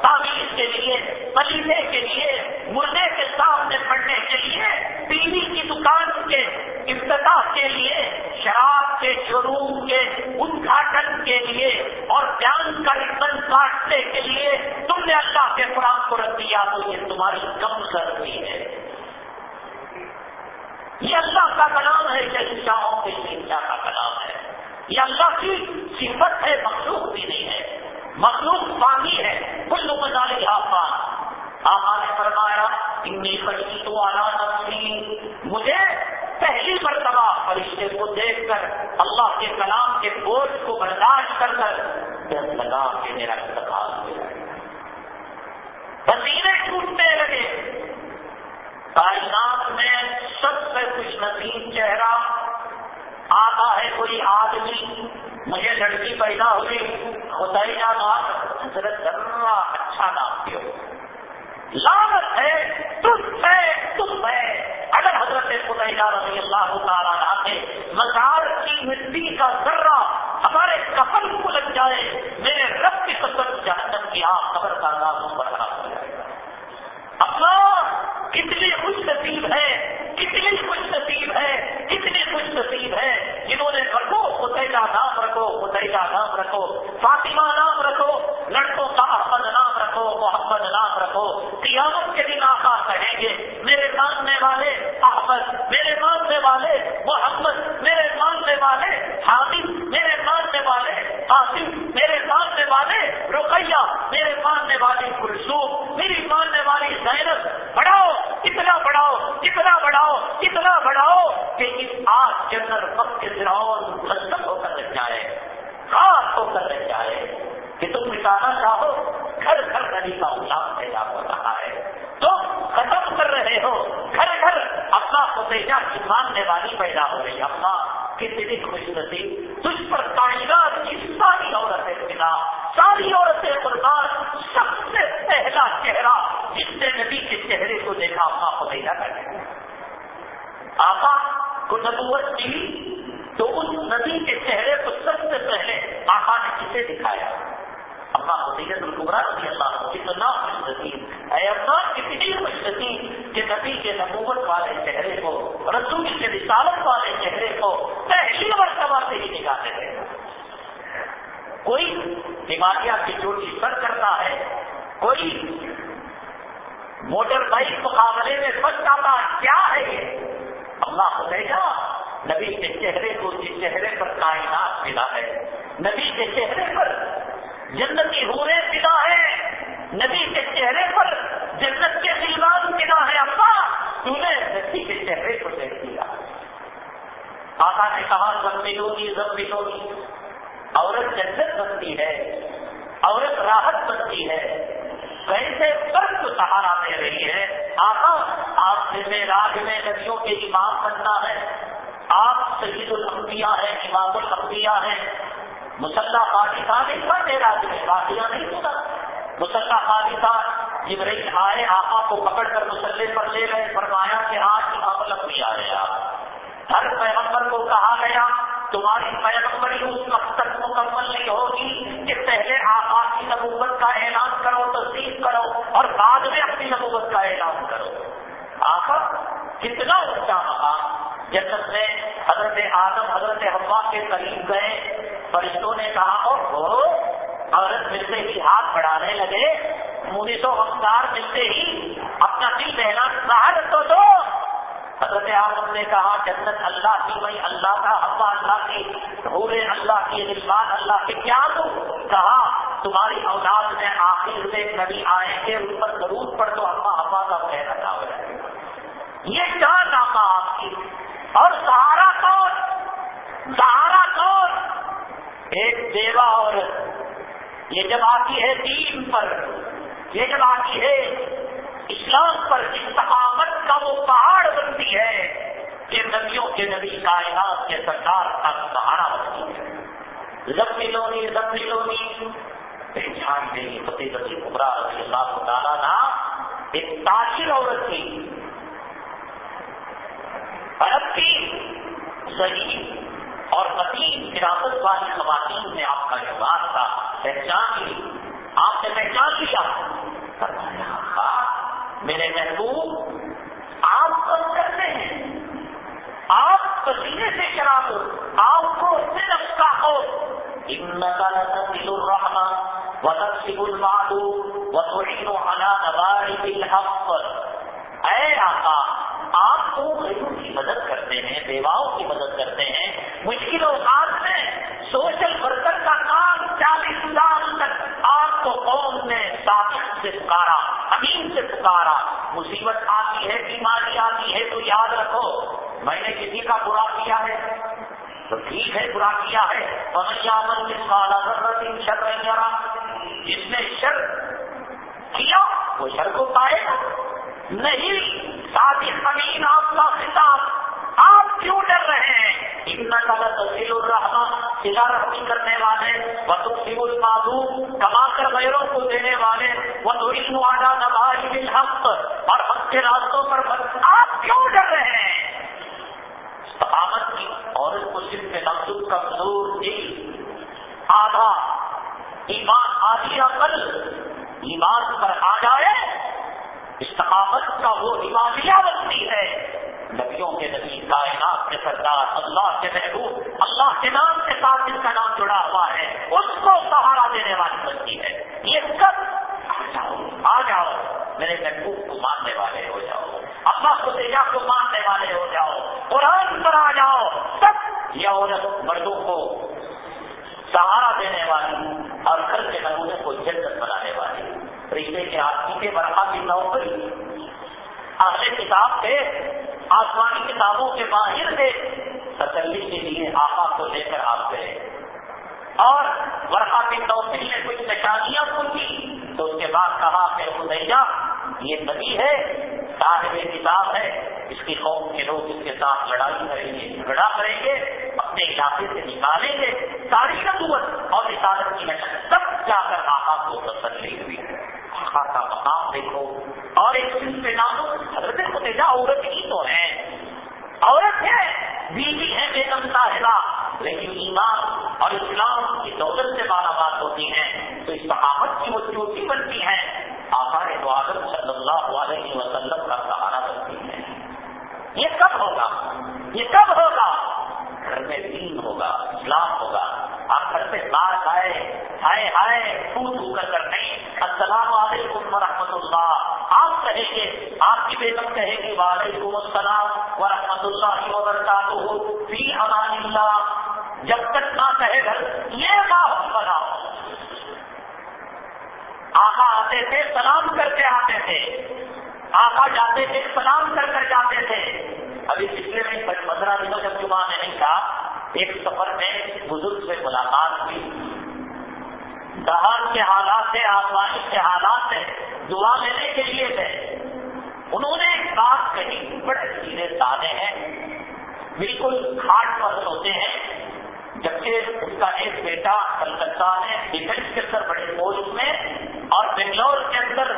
Speaker 1: تعمیر کے لیے پلینے کے لیے مردے کے سامنے پڑھنے کے لیے ٹی وی کی دکان کے افتتاح کے لیے، شراب کے شروع کے ادھاٹن کے لیے اور بیان کا ربن کاٹنے کے لیے تم نے اللہ کے قرآن کو رکھ دیا تو یہ تمہاری کم کرتی ہے۔ یہ اللہ کا کلام ہے، یہ شاہوں کے شکشا کا کلام ہے۔ یہ اللہ کی صفت ہے، مخلوق بھی نہیں ہے۔ مخلوق پانی ہے۔ کل بنا لیا آپ نے فرمایا اتنی بچی تو نفسی۔ مجھے پہلی مرتبہ فرشتے کو دیکھ کر اللہ کے کلام کے بوجھ کو برداشت کر کر لگا کہ میرا انتقال ہو جائے پسینے ٹوٹنے لگے۔ کائنات میں سب سے خوش نصیب چہرہ آتا ہے کوئی آدمی، مجھے لڑکی پیدا ہوئی خدائی نام حضرت ذرا اچھا نام دیو لانت ہے، تم ہے تم ہے۔ اگر حضرت خدائی رضی اللہ تعالیٰ کے مزار کی مٹی کا ذرہ ہمارے کفن کو لگ جائے، میرے رب کی قسم جہنم کی آپ خبر کا نام بڑھا ہو جائے اپنا کتنی خوش نصیب ہے، کتنی خوش نصیب ہے، کتنی خوش نصیب ہے۔ جنہوں نے رکھو خدیجہ نام رکھو خدیجہ نام رکھو۔ فاطمہ نام رکھو، لڑکوں کا احمد نام رکھو، محمد نام رکھو۔ قیامت کے دن آخا کہیں گے، میرے ماننے والے احمد میرے ماننے والے محمد میرے ماننے والے حامد میرے ماننے والے، قاسم میرے ماننے والے، رقیہ میرے ماننے والی کلسوم میری ماننے والی زینب، بڑھاؤ، اتنا بڑھاؤ اتنا بڑھاؤ اتنا بڑھاؤ کہ اس آج جنرل وقت کے ختم ہو کر رہ جائے، خاص ہو کر رہ جائے کہ تم مٹانا چاہو، گھر گھر نبی کا غلام پیدا ہو رہا ہے تم ختم کر رہے ہو گھر گھر اپنا ماننے والی پیدا ہو رہی اپنا کتنی خوش نصیب، تجھ پر کائنات کی ساری عورتیں بنا ساری عورتیں قربان، سب سے پہلا چہرہ جس نے نبی کے چہرے کو دیکھا اپنا فتیجہ کر آقا کو نبوت ملی تو اس نبی کے چہرے کو سب سے پہلے آقا نے کسے دکھایا؟ اللہ خدیت القبرا رضی اللہ اتنا خوش نصیب اے اللہ اتنی خوش نصیب کہ نبی کے نبوت والے چہرے کو، رسول کے رسالت والے چہرے کو پہلی مرتبہ سے ہی نکالے گئے کوئی بیماریاں کی چوٹی سر کرتا ہے، کوئی موٹر بائک مقابلے میں بچ جاتا کیا ہے یہ؟ اللہ خدا نبی کے چہرے کو جس چہرے پر کائنات ملا ہے۔ نبی کے چہرے پر جنتی ہورے ملا ہے نبی کے چہرے پر جنت کے سلمان ملا ہے۔ اللہ، تو نے نبی کے چہرے کو دیکھ دیا آقا نے کہا سب ملوگی سب ملوگی عورت جنت بنتی ہے، عورت راحت بنتی ہے۔ کیسے فرق سہارا دے رہی ہے؟ آقا، آپ سے راج میں ندیوں کے امام بننا ہے۔ آپ سید الانبیاء ہیں، امام الانبیاء ہیں۔ مسلح خالصہ نہیں پڑھتے راج میں واقعہ نہیں سنا مسلح خالصہ جبریل آئے، آقا کو پکڑ کر مسلح پر لے گئے، فرمایا کہ آج امام الانبیاء ہے آپ۔ ہر پیغمبر کو کہا گیا، تمہاری پیغمبری اس وقت تک مکمل نہیں ہوگی کہ پہلے آپ کی نبوت کا اعلان کرو، تصدیق کرو اور بعد میں اپنی نبوت کا اعلان کرو۔ آخر کتنا اونچا مقام۔ جنت میں حضرت آدم، حضرت ہوا کے قریب گئے فرشتوں نے کہا او عورت ملتے ہی ہاتھ بڑھانے لگے۔ مونس و ہمدار ملتے ہی اپنا دل بہنا باہر تو دو۔ حضرت اعظم نے کہا، جنت اللہ کی میں اللہ کا ہوا اللہ کی حور اللہ کی رضوان، اللہ کے کیا دوں کہا، تمہاری اولاد میں آخر میں نبی آئیں گے، ان پر ضرور پڑ تو ہما ہوا کا پیر ادا ہو جائے یہ کیا ناما آپ کی اور سہارا کون؟ سہارا ایک دیوا عورت یہ جب آتی ہے دین پر، یہ جب آتی ہے اسلام پر استقامت کا وہ پہاڑ بنتی ہے کہ نبیوں کے نبی کائنات کے سرکار کا سہارا بنتی ہے۔ زب ملونی زب ملونی۔ پہچان گئی فتح رسی کبرا رضی اللہ کو ڈالا تھا ایک تاثر عورت تھی۔ عرب کی صحیح اور متین فراست والی خواتین میں آپ کا جواب تھا۔ پہچان لی۔ آپ نے پہچان لیا ہاں، میرے محبوب، آپ کم کرتے ہیں۔ آپ پسینے سے شراب آپ کو صرف کا ہو تصل الرحمہ و تقسیم المادو و توشین الحق۔ اے آقا آپ کو غریبوں کی مدد کرتے ہیں بیواؤں کی مدد کرتے ہیں مشکل اوقات میں سوشل ورکر کا کام چالیس سال تک آپ کو قوم نے صادق سے پکارا امین سے پکارا مصیبت آتی ہے بیماری آتی ہے تو یاد رکھو میں نے کسی کا برا کیا ہے تو ٹھیک ہے برا کیا ہے پریامن کالا ضرورت شر جس نے شر کیا، وہ شر کو پائے گا. نہیں ساتھی امین، آپ کا خطاب. آپ کیوں ڈر رہے ہیں؟ اتنا کا تفصیل الرحمٰ سلا رحمی کرنے والے بطوفی المعلوم کما کر غیروں کو دینے والے وہ تو علم والا نواز بالحق اور حق کے راستوں پر آپ کیوں ڈر رہے ہیں استقامت کی عورت کو صرف نفس کمزور دل آدھا ایمان آدھی عقل ایمان پر آ جائے استقامت کا وہ ایمانیہ بنتی ہے نبیوں کے نبی کائنات کے سردار اللہ کے محبوب اللہ کے نام کے ساتھ جن کا نام جڑا ہوا ہے اس کو سہارا دینے والی بنتی ہے یہ سب آ جاؤ آ جاؤ میرے محبوب کو ماننے والے ہو جاؤ اللہ کو دیجا کو ماننے والے ہو جاؤ قرآن پر آ جاؤ سب یہ عورت مردوں کو سہارا دینے والی اور گھر کے نمونے کو جنت بنانے والی رشتے کے آدمی کے برقا کی نوکری اگلے کتاب کے آسمانی کتابوں کے ماہر تھے تسلی کے لیے آقا کو لے کر آپ گئے اور ورقا کی توفیل نے کچھ نشانیاں سنی تو اس کے بعد کہا کہ خدیا یہ نبی ہے صاحب کتاب ہے اس کی قوم کے لوگ اس کے ساتھ لڑائی کریں گے جھگڑا کریں گے اپنے علاقے سے نکالیں گے ساری نبوت اور رسالت کی نشر تب جا کر آقا کو تسلی ہوئی آقا کا مقام دیکھو اور ایک دن پہ نامو حضرت خدیجہ عورت ہی تو ہے عورت ہے بیوی ہے بیگم صاحبہ لیکن ایمان اور اسلام کی دولت سے مالا بات ہوتی ہیں تو اس صحافت کی وہ چوٹی بنتی ہے آخر عادت صلی اللہ علیہ وسلم کا سہارا بنتی ہے یہ کب ہوگا یہ کب ہوگا گھر میں دین ہوگا اسلام ہوگا آپ گھر سے بار آئے ہائے ہائے کر کر نہیں السلام علیکم ورحمۃ اللہ آپ کہیں گے آپ کی بیگم کہے گی وعلیکم السلام ورحمۃ اللہ وبرکاتہ فی امان اللہ جب تک نہ کہے گھر یہ ماحول بناؤ آقا آتے تھے سلام کر کے آتے تھے آقا جاتے تھے سلام کر کر جاتے تھے ابھی پچھلے میں پندرہ دنوں جب جمعہ نہیں تھا ایک سفر میں بزرگ سے ملاقات ہوئی۔ دہان کے حالات سے آسمانی کے حالات سے دعا لینے کے لیے گئے انہوں نے ایک بات کہی، بڑے سیدھے سادے ہیں۔ بالکل کھاٹ پر ہوتے ہیں، جبکہ اس کا ایک بیٹا کلکتہ میں ڈیفینس کے اندر بڑے پوسٹ میں اور بنگلور کے اندر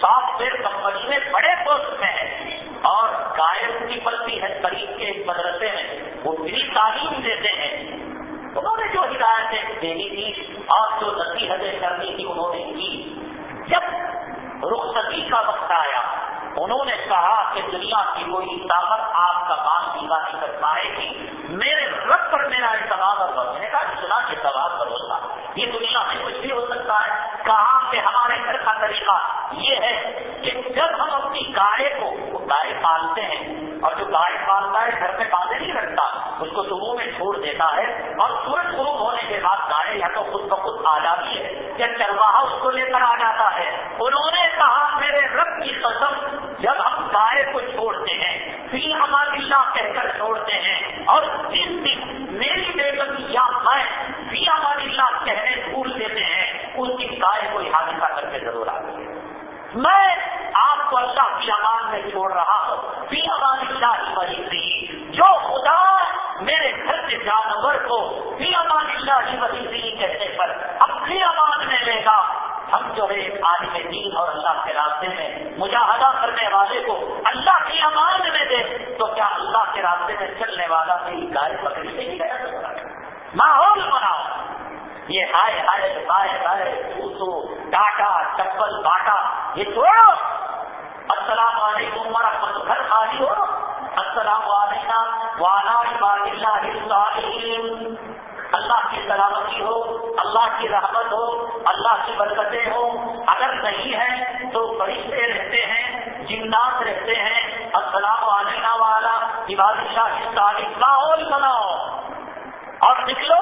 Speaker 1: سافٹ ویئر کمپنی میں بڑے پوسٹ میں ہے۔ اور گائب کی پلتی ہے قریب کے ایک مدرسے میں۔ وہ تعلیم دیتے ہیں۔ انہوں نے جو ہدایتیں دینی تھی اور جو نصیحتیں کرنی تھی انہوں نے کی۔ جب رخصتی کا وقت آیا، انہوں نے کہا کہ دنیا کی کوئی طاقت آپ کا کام پیلا نہیں کر پائے گی۔ میرے رب پر میرا اعتماد اور میں نے کہا اتنا اعتماد بھروسہ یہ دنیا میں کچھ بھی ہو سکتا ہے؟ کہاں کہ ہمارے گھر کا طریقہ یہ ہے کہ جب ہم اپنی گائے کو گائے پالتے ہیں اور جو گائے پالتا ہے، گھر میں باندھے نہیں رکھتا، اس کو صبح میں چھوڑ دیتا ہے اور سورج غروب ہونے کے بعد گائے یا تو خود بخود آ جاتی ہے یا چرواہا اس کو لے کر آ جاتا ہے۔ انہوں نے کہا، میرے رب کی قسم، جب ہم گائے کو چھوڑتے ہیں فی ہماری اللہ کہہ کر چھوڑتے ہیں اور جس دن میری بیگم یا میں فی ہماری اللہ کہنے بھول دیتے ہیں اس کی گائے کو حادثہ کر کے ضرور آتی ہے میں آپ کو اللہ کی امان میں چھوڑ رہا ہوں۔ فی ہماری اللہ کی وجہ جو خدا میرے گھر کے جانور کو فی امان اللہ کی وجہ کہنے پر اپنی امان میں لے گا، ہم جو ہے عالم دین اور اللہ کے راستے میں مجاہدہ کرنے والے کو اللہ کی امان میں دے، تو کیا اللہ کے راستے میں چلنے والا میری گائے پکڑی سے ہی گیا ماحول بناؤ۔ یہ ہائے ہائے ہائے ہائے پوسو ڈاٹا چپل، باٹا، یہ چھوڑو۔ السلام علیکم ورحمۃ گھر خالی ہو السلام علیکم والا اللہ کی سلامتی ہو، اللہ کی رحمت ہو، اللہ کی برکتیں ہو۔ اگر نہیں ہے تو فرشتے رہتے ہیں، جنات رہتے ہیں۔ السلام علیکم والا عبادی شاہ کی ماحول بناؤ۔ اور نکلو،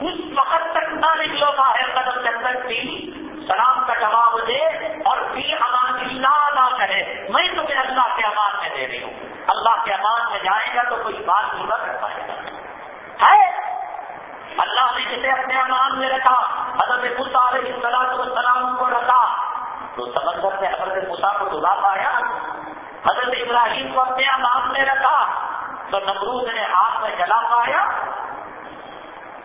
Speaker 1: اس وقت تک نہ نکلو باہر قدم جب تک بھی سلام کا جواب دے اور بھی امان اللہ نہ کرے میں تمہیں اللہ کے امان میں دے رہی ہوں۔ اللہ کے امان میں جائے گا تو کوئی بات نہیں کر پائے گا ہے۔ اللہ نے جسے اپنے امان میں رکھا، حضرت علیہ السلام السلام کو رکھا، تو سمندر سے حضرت مسا کو دلا پایا حضرت ابراہیم کو اپنے امان میں رکھا، تو نمرود نے ہاتھ میں جلا پایا۔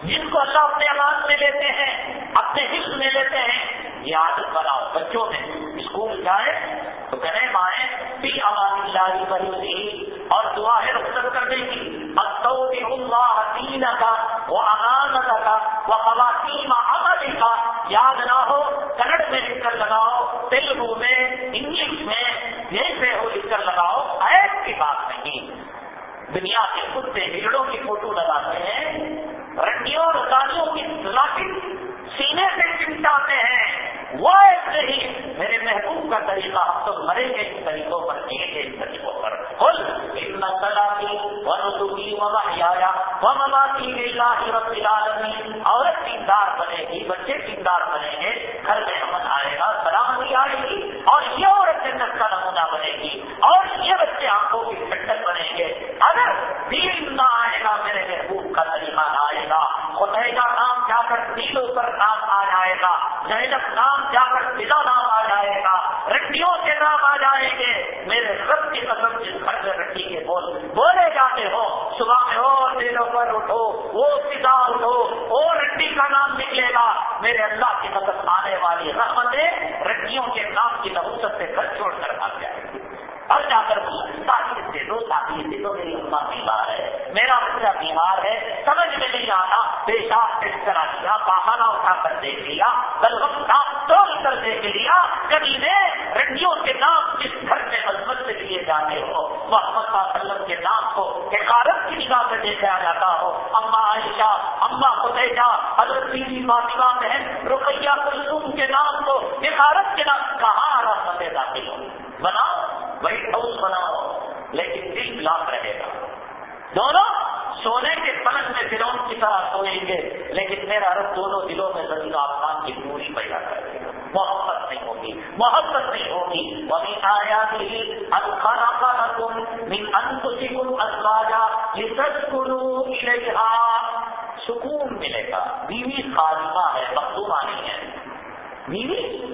Speaker 1: جن کو اللہ اپنے امان میں لیتے ہیں، اپنے حص میں لیتے ہیں، یہ عادت بناؤ۔ بچوں میں اسکول جائے تو کہنے مائیں بھی امان اللہ بری اور دعا ہے رخصت کرنے کی۔ کا وہ امانت کا وہ خواتین عمل کا یاد نہ ہو کنڑ میں لکھ کر لگاؤ، تیلگو میں، انگلش میں، یہیں پہ ہو لکھ کر لگاؤ، ایپ کی بات نہیں۔ دنیا کے کتے بھیڑوں کی فوٹو لگاتے ہیں۔ رنڈیوں اور دانیوں کی لاٹھی سینے سے چمٹاتے ہیں۔ وہ ایک نہیں میرے محبوب کا طریقہ، ہم تو مرے گے ان طریقوں پر، ایک ایک طریقوں پر۔ کل ان کی ونسوکی ومحیایا ومماتی للہ رب العالمین عورت دیندار بنے گی، بچے دیندار بنے گے، گھر میں امن آئے گا سلامتی آئے گی اور یہ عورت جنت کا نمونہ بنے گی اور یہ بچے آنکھوں کی ٹھنڈک بنیں گے۔ اگر دین نہ آئے گا میرے محبوب کا طریقہ نہ آئے گا خدے کا نام جا کر دلوں پر نام آ جائے گا زینب نام جا کر دلا نام آ جائے گا رٹیوں کے نام آ جائیں گے میرے رب کی قسم جس گھر میں رٹی کے بول بولے جاتے ہو صبح میں ہو دلوں پر اٹھو وہ سیدھا اٹھو وہ رٹی کا نام نکلے گا میرے اللہ کی قسم آنے والی رحمتیں رٹیوں کے نام کی نبوت سے گھر چھوڑ کر آ جائے اور جا کر تعلیم دے دو تعلیم دے دو میری اما بیمار ہے میرا بچہ بیمار ہے سمجھ میں نہیں آنا پیشاب ٹیسٹ کرا دیا پہانا اٹھا کر دیکھ لیا بلغم نام توڑ کر دیکھ لیا کبھی نے رنڈیوں کے نام جس گھر میں مذہب سے لیے جاتے ہو محمد صلی اللہ علیہ وسلم کے نام کو حکارت کی نگاہ سے دیکھا جاتا ہو اما عائشہ اما خدیجہ حضرت بیوی فاطمہ بہن رقیہ دونوں سونے کے پلنگ میں فرون کی طرح سوئیں گے لیکن میرا رب دونوں دلوں میں زمین آسمان کی دوری پیدا کر دے گا محبت نہیں ہوگی محبت نہیں ہوگی وہی آیا بھی الخانہ کا تم من انتم ازواجا لتذکروا سکون ملے گا بیوی خادمہ ہے مخدومہ نہیں ہے بیوی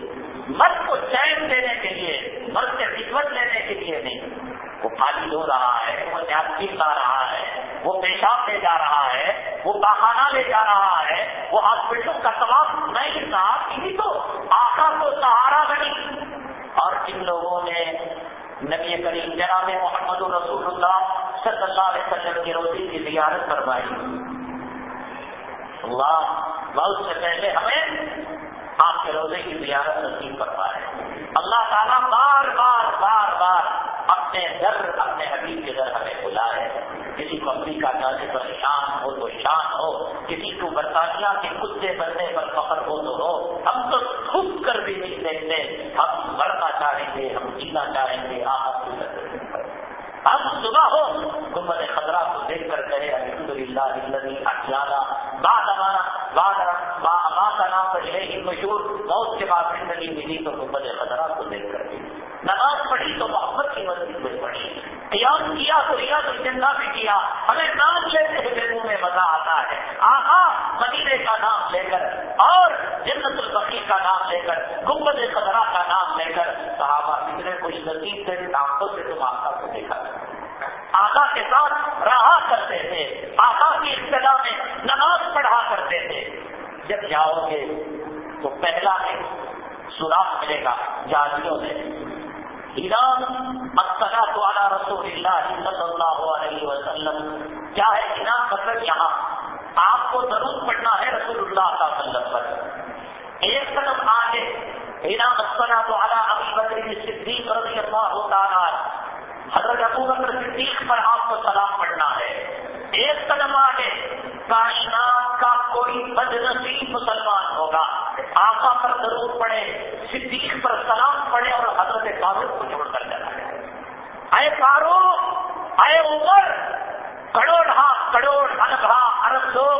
Speaker 1: مرد کو چین دینے کے لیے، مرد سے رشوت لینے کے لیے نہیں۔ وہ خالی ہو رہا ہے، وہ نیاتی لا رہا ہے، وہ پیشاب لے جا رہا ہے، وہ پاخانہ لے جا رہا ہے، وہ ہاسپٹل کا تمام نہیں تھا تو آخا کو سہارا بنی۔ اور جن لوگوں نے نبی کریم جناب محمد رسول اللہ صلی اللہ علیہ وسلم کی روزی کی زیارت کروائی اللہ بہت سے پہلے ہمیں آپ کے روزے کی زیارت نصیب کروائے اللہ تعالیٰ بار بار بار بار اپنے در اپنے حبیب کے در ہمیں بلائے کسی کو امریکہ جانے پر شان ہو تو شان ہو، کسی کو برطانیہ کے کتے بننے پر فخر ہو تو ہو۔ ہم تو خود کر بھی نہیں دیکھتے، ہم مرنا چاہیں گے، ہم جینا چاہیں گے آپ ہم صبح ہو گمبد خطرہ کو دیکھ کر کہے الحمد للہ اٹھارہ بعد ہمارا کا نام پر ہی مشہور بہت کے بعد زندگی ملی تو گمبد خطرہ کو دیکھ کر نماز پڑھی تو محبت کی مسجد میں پڑھی قیام کیا تو ریاض الجنہ بھی کیا۔ ہمیں نام لیتے ہوئے منہ میں مزہ آتا ہے۔ آہا مدینے کا نام لے کر اور جنت البقی کا نام لے کر گمبد خطرہ کا نام لے کر۔ صحابہ کتنے کچھ نصیب سے آنکھوں سے تم آقا کو دیکھا۔ آقا کے ساتھ رہا کرتے تھے۔ آقا کی اصطلاح میں نماز پڑھا کرتے تھے۔ جب جاؤ گے تو پہلا سوراخ ملے گا جادیوں میں۔ تو والا رسول اللہ صلی اللہ علیہ وسلم۔ کیا ہے انعام مطلب یہاں؟ آپ کو ضرور پڑھنا ہے رسول اللہ کا وسلم پر۔ ایک قدم آگے ہیرا انعام تو والا ابھی بدری صدیق رضی اللہ ہوتا حضرت ابو بکر صدیق پر آپ کو سلام پڑھنا ہے۔ ایک قدم آگے کائنات کا کوئی بد نصیب مسلمان ہوگا۔ آقا پر ضرور پڑے، صدیق پر سلام پڑے اور حضرت فاروق کو جوڑ کر چلا جائے اے فاروق، اے عمر، کروڑ ہاں کروڑ اربا ارب لوگ،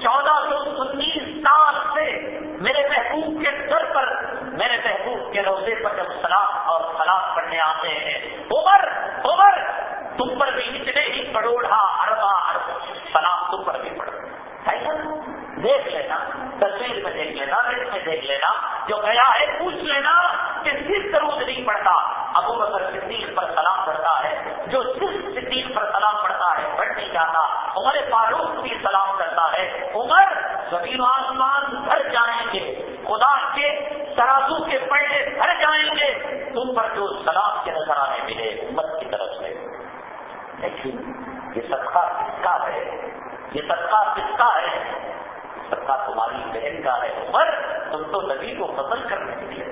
Speaker 1: چودہ سو انیس سال سے میرے محبوب کے در پر، میرے محبوب کے روزے پر جب سلام اور سلام پڑھنے آتے ہیں۔ عمر عمر، تم پر بھی اتنے ہی کروڑا اربا ارب سلام تم پر بھی دیکھ لینا، تصویر میں دیکھ لینا نیٹ میں دیکھ لینا، جو گیا ہے پوچھ لینا کہ صرف درود نہیں پڑتا ابو بکر صدیق پر سلام پڑتا ہے جو صرف صدیق پر سلام پڑتا ہے بڑھ نہیں جاتا عمر فاروق بھی سلام کرتا ہے عمر زمین آسمان بھر جائیں گے خدا کے ترازو کے پڑھے بھر جائیں گے تم پر جو سلام کے نظر آنے ملے امت کی طرف سے لیکن یہ صدقہ کس کا ہے یہ صدقہ کس کا ہے سرکار تمہاری بہن کا ہے عمر، تم تو نبی کو قتل کرنے نکلے۔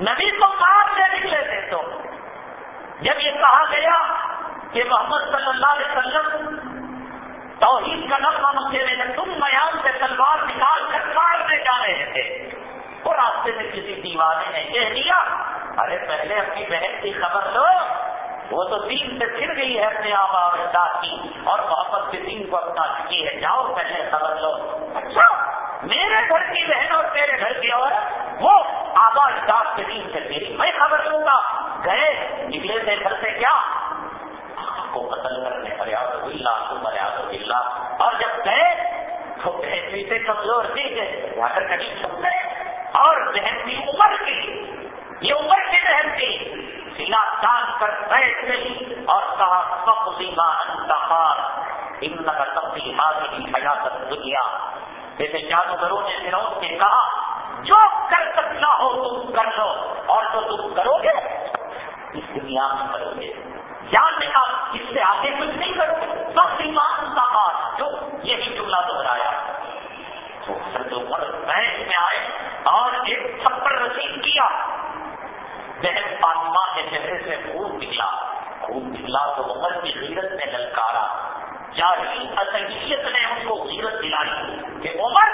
Speaker 1: نبی کو مارنے نکلے تھے تو۔ جب یہ کہا گیا کہ محمد صلی اللہ علیہ وسلم، توحید کا نقصہ مجھے لے تم میان سے تلوار نکال کر مارنے جا رہے تھے، وہ راستے میں کسی دیوانے نے کہہ دیا، ارے پہلے اپنی بہن کی خبر لو۔ وہ تو دین سے پھر گئی ہے اپنے آپ اور کی اور محبت کے دین کو اپنا چکی ہے۔ جاؤ پہلے خبر لو۔ اچھا میرے گھر کی بہن اور تیرے گھر کی اور وہ آباد ڈاک کے دین سے میری میں خبر لوں گا۔ گئے، نکلے تھے گھر سے کیا؟ کو قتل کرنے فریاد اللہ کو مریاد اللہ۔ اور جب گئے، تو بہن سے کمزور۔ تھی کہ جا کر کبھی چھپ گئے۔ اور بہن کی عمر کی۔ یہ عمر کی بہن تھی۔ ڈال کر بیٹھ گئی اور کہا سیما انتخاب ان کا تبدیل حاضری حیات دنیا جیسے جادوگروں نے فروغ نے کہا، جو کر سکنا ہو تم کر لو، اور جو تم کرو گے، اس دنیا میں کرو گے. جان میں آپ اس سے آگے کچھ نہیں کرو گے. سب سیما انتخاب جو یہی جملہ دہرایا. تو سر مرد بینک میں آئے اور ایک تھپڑ رسید کیا بہن فاطمہ کے چہرے سے خون نکلا۔ خون نکلا تو عمر کی غیرت نے للکارا۔ اصلیت نے ان کو غیرت دلائی کہ عمر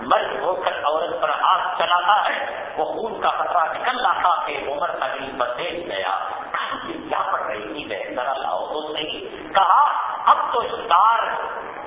Speaker 1: مرد ہو کر عورت پر ہاتھ چلاتا ہے، وہ خون کا خطرہ نکل رہا تھا کہ عمر کا دل پر دیکھ گیا کیا پڑ رہی تھی بہن ذرا لاؤ تو صحیح۔ کہا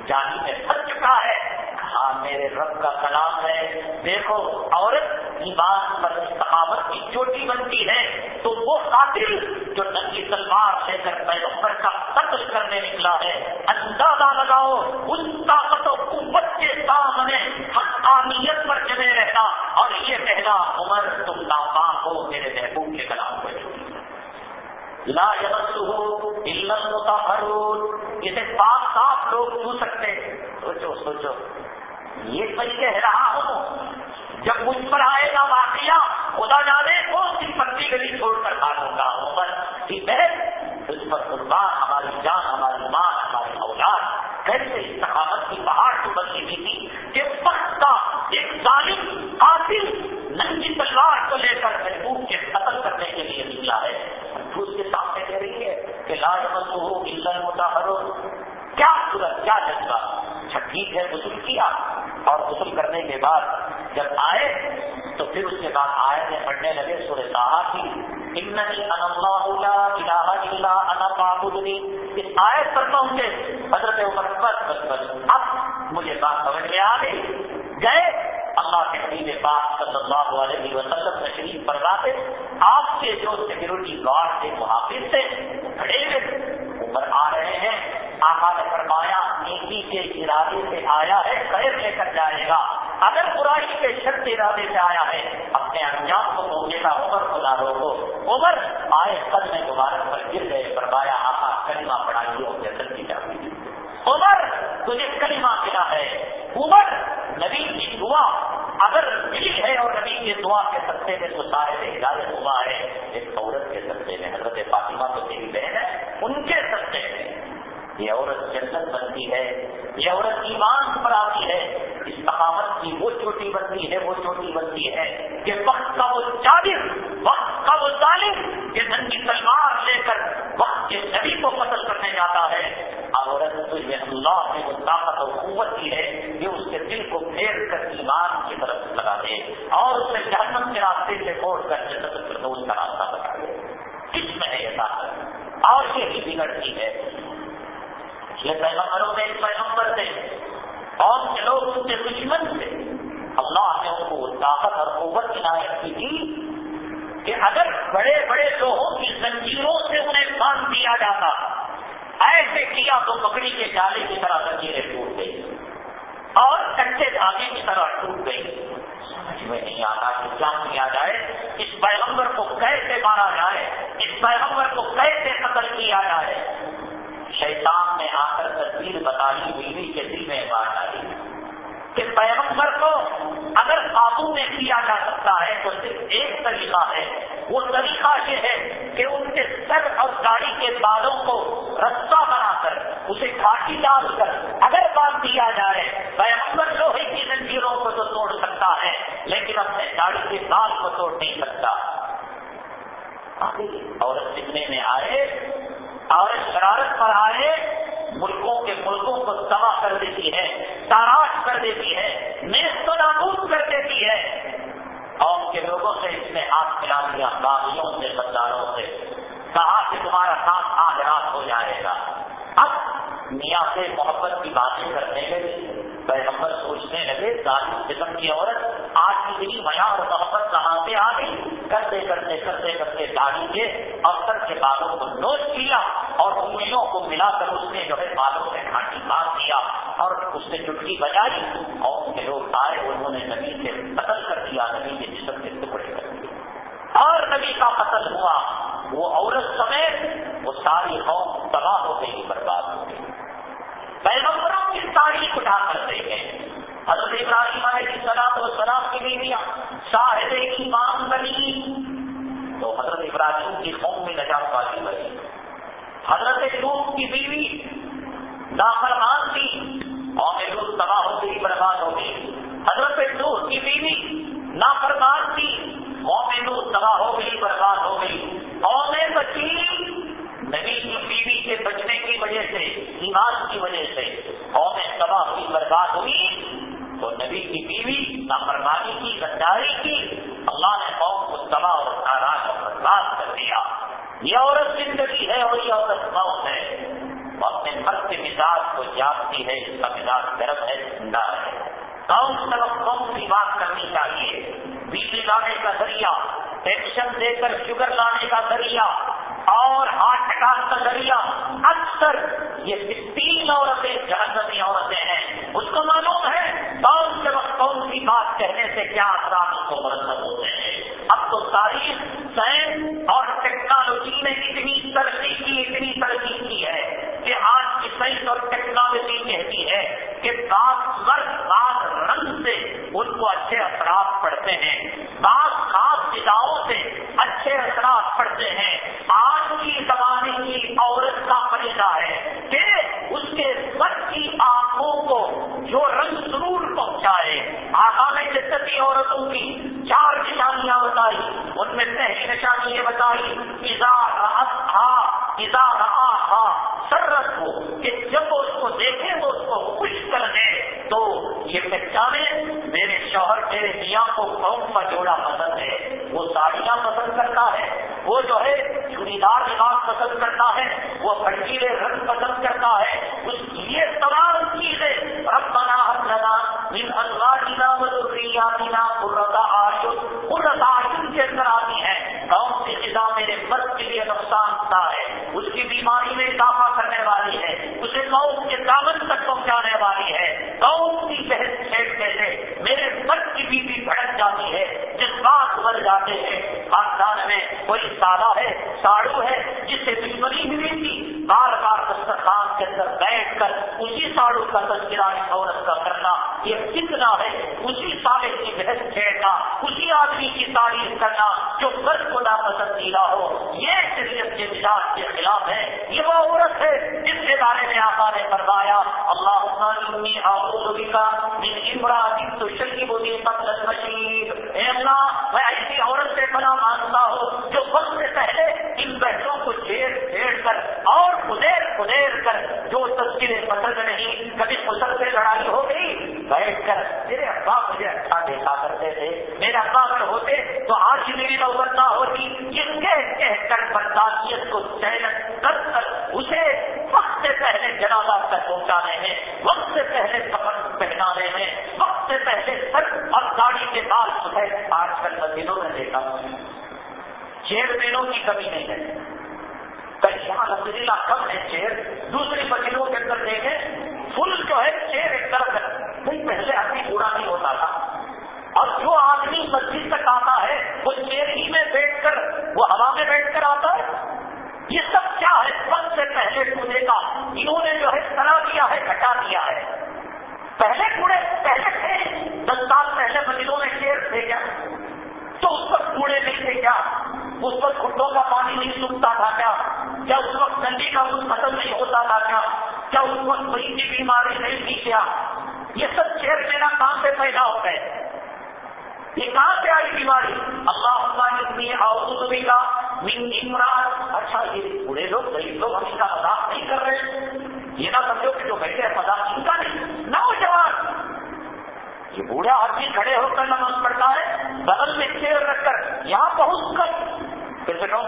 Speaker 1: جانی میں پھنس چکا ہے۔ ہاں میرے رب کا کلام ہے۔ دیکھو، عورت ایمان پر استقامت کی چوٹی بنتی ہے تو وہ قاتل جو ننگی تلوار لے کر پیغمبر کا قتل کرنے نکلا ہے، اندازہ لگاؤ، اس طاقت و قوت کے سامنے حقانیت پر جمے رہتا۔ اور یہ کہنا عمر، تم ناپاک ہو، میرے محبوب کے کلام پر لا ہو علم اسے پاک صاف لوگ چھو سکتے۔ سوچو سوچو۔ یہ میں کہہ رہا ہوں۔ جب مجھ پر آئے گا واقعہ خدا جانے کون سی پتی گلی چھوڑ کر کھاؤں گا؟ عمر کی بہت اس پر قربان ہماری جان، ہماری ماں ہماری اولاد۔ کیسے استقامت کی پہاڑ کی بندی ہوئی تھی کہ وقت کا ایک ظالم، قاتل، ننگی تلوار کو لے کر محبوب کے قتل کرنے کے لیے نکلا ہے۔ اس کے سامنے کہہ رہی ہے کہ لاج مت ہو علم متحر کیا صورت، کیا جذبہ؟ ٹھیک ہے غسل کیا اور غسل کرنے کے بعد جب آئے تو پھر اس کے بعد آئے میں پڑھنے لگے سورے کہا کی اس آیت پر پہنچے حضرت عمر بس بس بس، اب مجھے بات سمجھ میں آ گئی۔ گئے، اللہ کے حبیب پاک صلی اللہ علیہ وسلم تشریف پر لاتے آپ کے جو سیکورٹی گارڈ تھے محافظ تھے، کھڑے ہوئے۔ عمر آ رہے ہیں آقا نے فرمایا، نیکی کے ارادے سے آیا ہے خیر لے کر جائے گا۔ اگر برائی کے شرط ارادے سے آیا ہے، اپنے انجام کو پہنچے گا عمر خدا روکو۔ عمر آئے قد میں دوبارہ پر گر گئے، فرمایا، آقا، کلمہ پڑھائی ہو جیسل کی جاتی عمر، تجھے کلمہ ملا ہے۔ عمر، نبی کی دعا۔ اگر ملی ہے اور نبی کی دعا کے سستے میں تو سارے ہدایت ہوا ہے۔ ایک عورت کے سستے میں حضرت فاطمہ تو میری بہن ہے ان کے سستے میں یہ عورت جنت بنتی ہے، یہ عورت ایمان پر آتی ہے استقامت کی وہ چوٹی بنتی ہے، وہ چوٹی بنتی ہے کہ وقت کا وہ چادر وقت کا وہ ظالم کہ دھن کی تلوار لے کر وقت کے نبی کو قتل کرنے جاتا ہے۔ عورت تو یہ اللہ کی وہ طاقت اور قوت کی ہے کہ اس کے دل کو پھیر کر ایمان کی طرف لگا دے اور اسے جہنم کے راستے سے چھوڑ کر جنت الفردوس کا راستہ بتا دے۔ کس میں ہے یہ طاقت۔ اور یہ بگڑتی ہے۔ یہ پیغمبروں میں ایک پیغمبر تھے اور کے لوگ ان کے دشمن تھے۔ اللہ نے ان کو طاقت اور قوت عنایت کی تھی کہ اگر بڑے بڑے لوگوں کی زنجیروں سے انہیں باندھ دیا جاتا، ایسے کیا تو بکری کے جالے کی طرح زنجیریں ٹوٹ گئی اور کچے دھاگے کی طرح ٹوٹ گئی سمجھ میں نہیں آتا کہ کیا کیا جائے۔ اس پیغمبر کو کیسے مارا جائے؟ اس پیغمبر کو کیسے قتل کیا جائے؟ شیطان نے آ کر تصویر بتائی بیوی کے دل میں بات ڈالی کہ پیغمبر کو اگر قابو میں کیا جا سکتا ہے تو صرف ایک طریقہ ہے، وہ طریقہ یہ ہے کہ ان کے سر اور گاڑی کے بالوں کو رستہ بنا کر، اسے گھاٹی ڈال کر اگر بات دیا جائے پیغمبر لوہے کی زنجیروں کو تو توڑ سکتا ہے، لیکن اپنے گاڑی کے بال کو توڑ نہیں سکتا۔ عورت سکھنے میں آئے اور شرارت پر آئے ملکوں کے ملکوں کو تباہ کر دیتی ہے تاراش کر دیتی ہے، نیست و نابود کر دیتی ہے۔ قوم کے لوگوں سے اس نے ہاتھ ملا دیا، باغیوں سے بداروں سے۔ کہا کہ تمہارا کام آج رات ہو جائے گا۔ اب میاں سے محبت کی باتیں کرنے لگے پیغمبر سوچنے لگے، ظالم قسم کی عورت آج اتنی میا اور محبت کہاں سے آ گئی؟ کرتے کرتے کرتے کرتے داڑھی کے افسر کے بالوں کو نوٹ کیا اور انگلیوں کو ملا کر اس نے جو ہے بالوں سے گھاٹی مار دیا اور اس نے چٹکی بجائی اور اس کے لوگ آئے انہوں نے نبی سے قتل کر دیا، نبی کے جسم کے ٹکڑے کر دیے۔ اور نبی کا قتل ہوا، وہ عورت سمیت وہ ساری قوم تباہ ہو گئی، برباد ہو گئی۔ پیغمبروں کی تاریخ اٹھا کر دیں گے حضرت ابراہیم علیہ السلام و سلام کی بیویاں صاحب ایمان بنی۔ تو حضرت ابراہیم کی قوم میں نجات والی بنی حضرت لوگ کی بیوی نافرمان تھی۔ اور لوگ تباہ ہو گئی، برباد ہو گئی۔ حضرت لوگ کی بیوی نافرمان تھی۔ قوم لوگ تباہ ہو گئی، برباد ہو گئی۔ قوم بچی نبی کی بیوی کے بچنے کی وجہ سے، ایمان کی وجہ سے قوم تباہ ہوئی، برباد ہوئی۔ تو نبی کی بیوی، نافرمانی کی، غداری کی، اللہ نے قوم کو تباہ اور تاراج اور برباد کر دیا۔ یہ عورت زندگی ہے اور یہ عورت موت ہے۔ وہ اپنے مرد کے مزاج کو جانتی ہے اس کا مزاج گرم ہے، زندہ ہے۔ قوم سب قوم کی بات کرنی چاہیے۔ بجلی لانے کا ذریعہ ٹینشن دے کر شوگر لانے کا ذریعہ اور ہارٹ اٹیک کا ذریعہ۔ اکثر یہ تین عورتیں جہنمی عورتیں ہیں۔ اس کو معلوم ہے کون سے وقت کون سی بات کہنے سے کیا اثرات اس کو مرتب ہوتے ہیں۔ اب تو تاریخ، سائنس اور ٹیکنالوجی نے اتنی ترقی کی، اتنی ترقی کی ہے کہ آج کی سائنس اور اثرات پڑتے ہیں۔ بعض خاص فضاؤں سے اچھے اثرات پڑتے ہیں۔ آج کی زمانے کی عورت کا فریضہ ہے کہ اس کے سر کی آنکھوں کو جو رنگ ضرور پہنچائے۔ آسان جستی عورتوں کی چار نشانیاں بتائی۔ ان میں پہلی نشانی یہ بتائی رہا ہا سرت ہو کہ جب وہ اس کو دیکھے وہ اس کو خوش کر دے تو یہ پہچانے میرے شوہر میرے میاں کو کون سا جوڑا پسند ہے، وہ ساڑیاں پسند کرتا ہے، وہ جو ہے چوڑیدار لباس پسند کرتا ہے، وہ بھٹکیلے رنگ پسند کرتا ہے اس یہ تمام چیزیں رب بنا لنا من ازواجنا و ذریاتنا قرۃ اعین قرۃ اعین کے اندر آتی ہے کون سی غذا میرے مرد کے لیے نقصان دہ ہے اس کی بیماری میں اضافہ کرنے والی ہے اسے موت کے دامن تک پہنچانے والی ہے کون سی بحث چھیڑنے سے میرے مرد کی بیوی بھڑک جاتی ہے جذبات بڑھ جاتے ہیں خاندان میں کوئی سادہ ہے ساڑو ہے جس سے دشمنی ہوئی تھی بار بار دسترخوان کے اندر بیٹھ کر اسی ساڑو تذکرہ عورت کا کرنا یہ کتنا ہے اسی سالے کی بحث چھیڑنا اسی آدمی کی تعریف کرنا جو مرد کو ناپسندیدہ ہو یہ شریعت کے مزاج کے خلاف ہے یہ وہ عورت ہے جس کے بارے میں آقا نے فرمایا اللہ کا تو شکی بولی مشید اے اللہ میں ایسی عورت سے بنا مانتا ہوں جو وقت سے پہلے ان بہنوں کو چھیڑ چھیڑ کر اور خدیر خدیر کر جو تذکرے پسند نہیں کبھی مسل سے لڑائی ہو گئی بیٹھ کر میرے ابا مجھے اچھا دیکھا کرتے تھے میرے ابا اگر ہوتے تو آج میری نوبت نہ ہوتی یہ کہہ کہہ کر برداشت کو چیلنج کر کر اسے وقت سے پہلے جنازہ تک پہنچانے میں وقت سے پہلے سفر پہنانے میں وقت سے پہلے سر اور گاڑی کے بعد صبح آج کل مزینوں میں دیکھا چیئرمینوں کی کمی نہیں ہے یہاں الحمد للہ کم ہے چیئر دوسری مچھلیوں کے اندر دیکھیں فل جو ہے چیئر ایک طرف ہے نہیں پہلے آدمی پورا نہیں ہوتا تھا اور جو آدمی مسجد تک آتا ہے وہ چیئر ہی میں بیٹھ کر وہ ہوا میں بیٹھ کر آتا ہے یہ سب کیا ہے سب سے پہلے کوڑے کا انہوں نے جو ہے سرا دیا ہے گھٹا دیا ہے پہلے کوڑے پہلے تھے دس سال پہلے مسجدوں میں چیئر تھے کیا تو اس وقت کوڑے نہیں تھے کیا اس وقت کھٹوں کا پانی نہیں سوکھتا تھا کیا کیا اس وقت ٹھنڈی کا کچھ ختم نہیں ہوتا تھا کیا کیا اس وقت بڑی کی بیماری نہیں تھی کیا یہ سب چیئر میرا کہاں سے پیدا ہو گئے یہ کہاں سے آئی بیماری اللہ آؤ کا من عمران اچھا یہ بوڑھے لوگ، غریب لوگ ہم اس کا مذاق نہیں کر رہے۔ یہ نہ سمجھو کہ جو بیٹھے ہیں مذاق ان کا نہیں۔ نوجوان، یہ بوڑھا آدمی کھڑے ہو کر نماز پڑھتا ہے، بغل میں چیئر رکھ کر یہاں پہنچ کر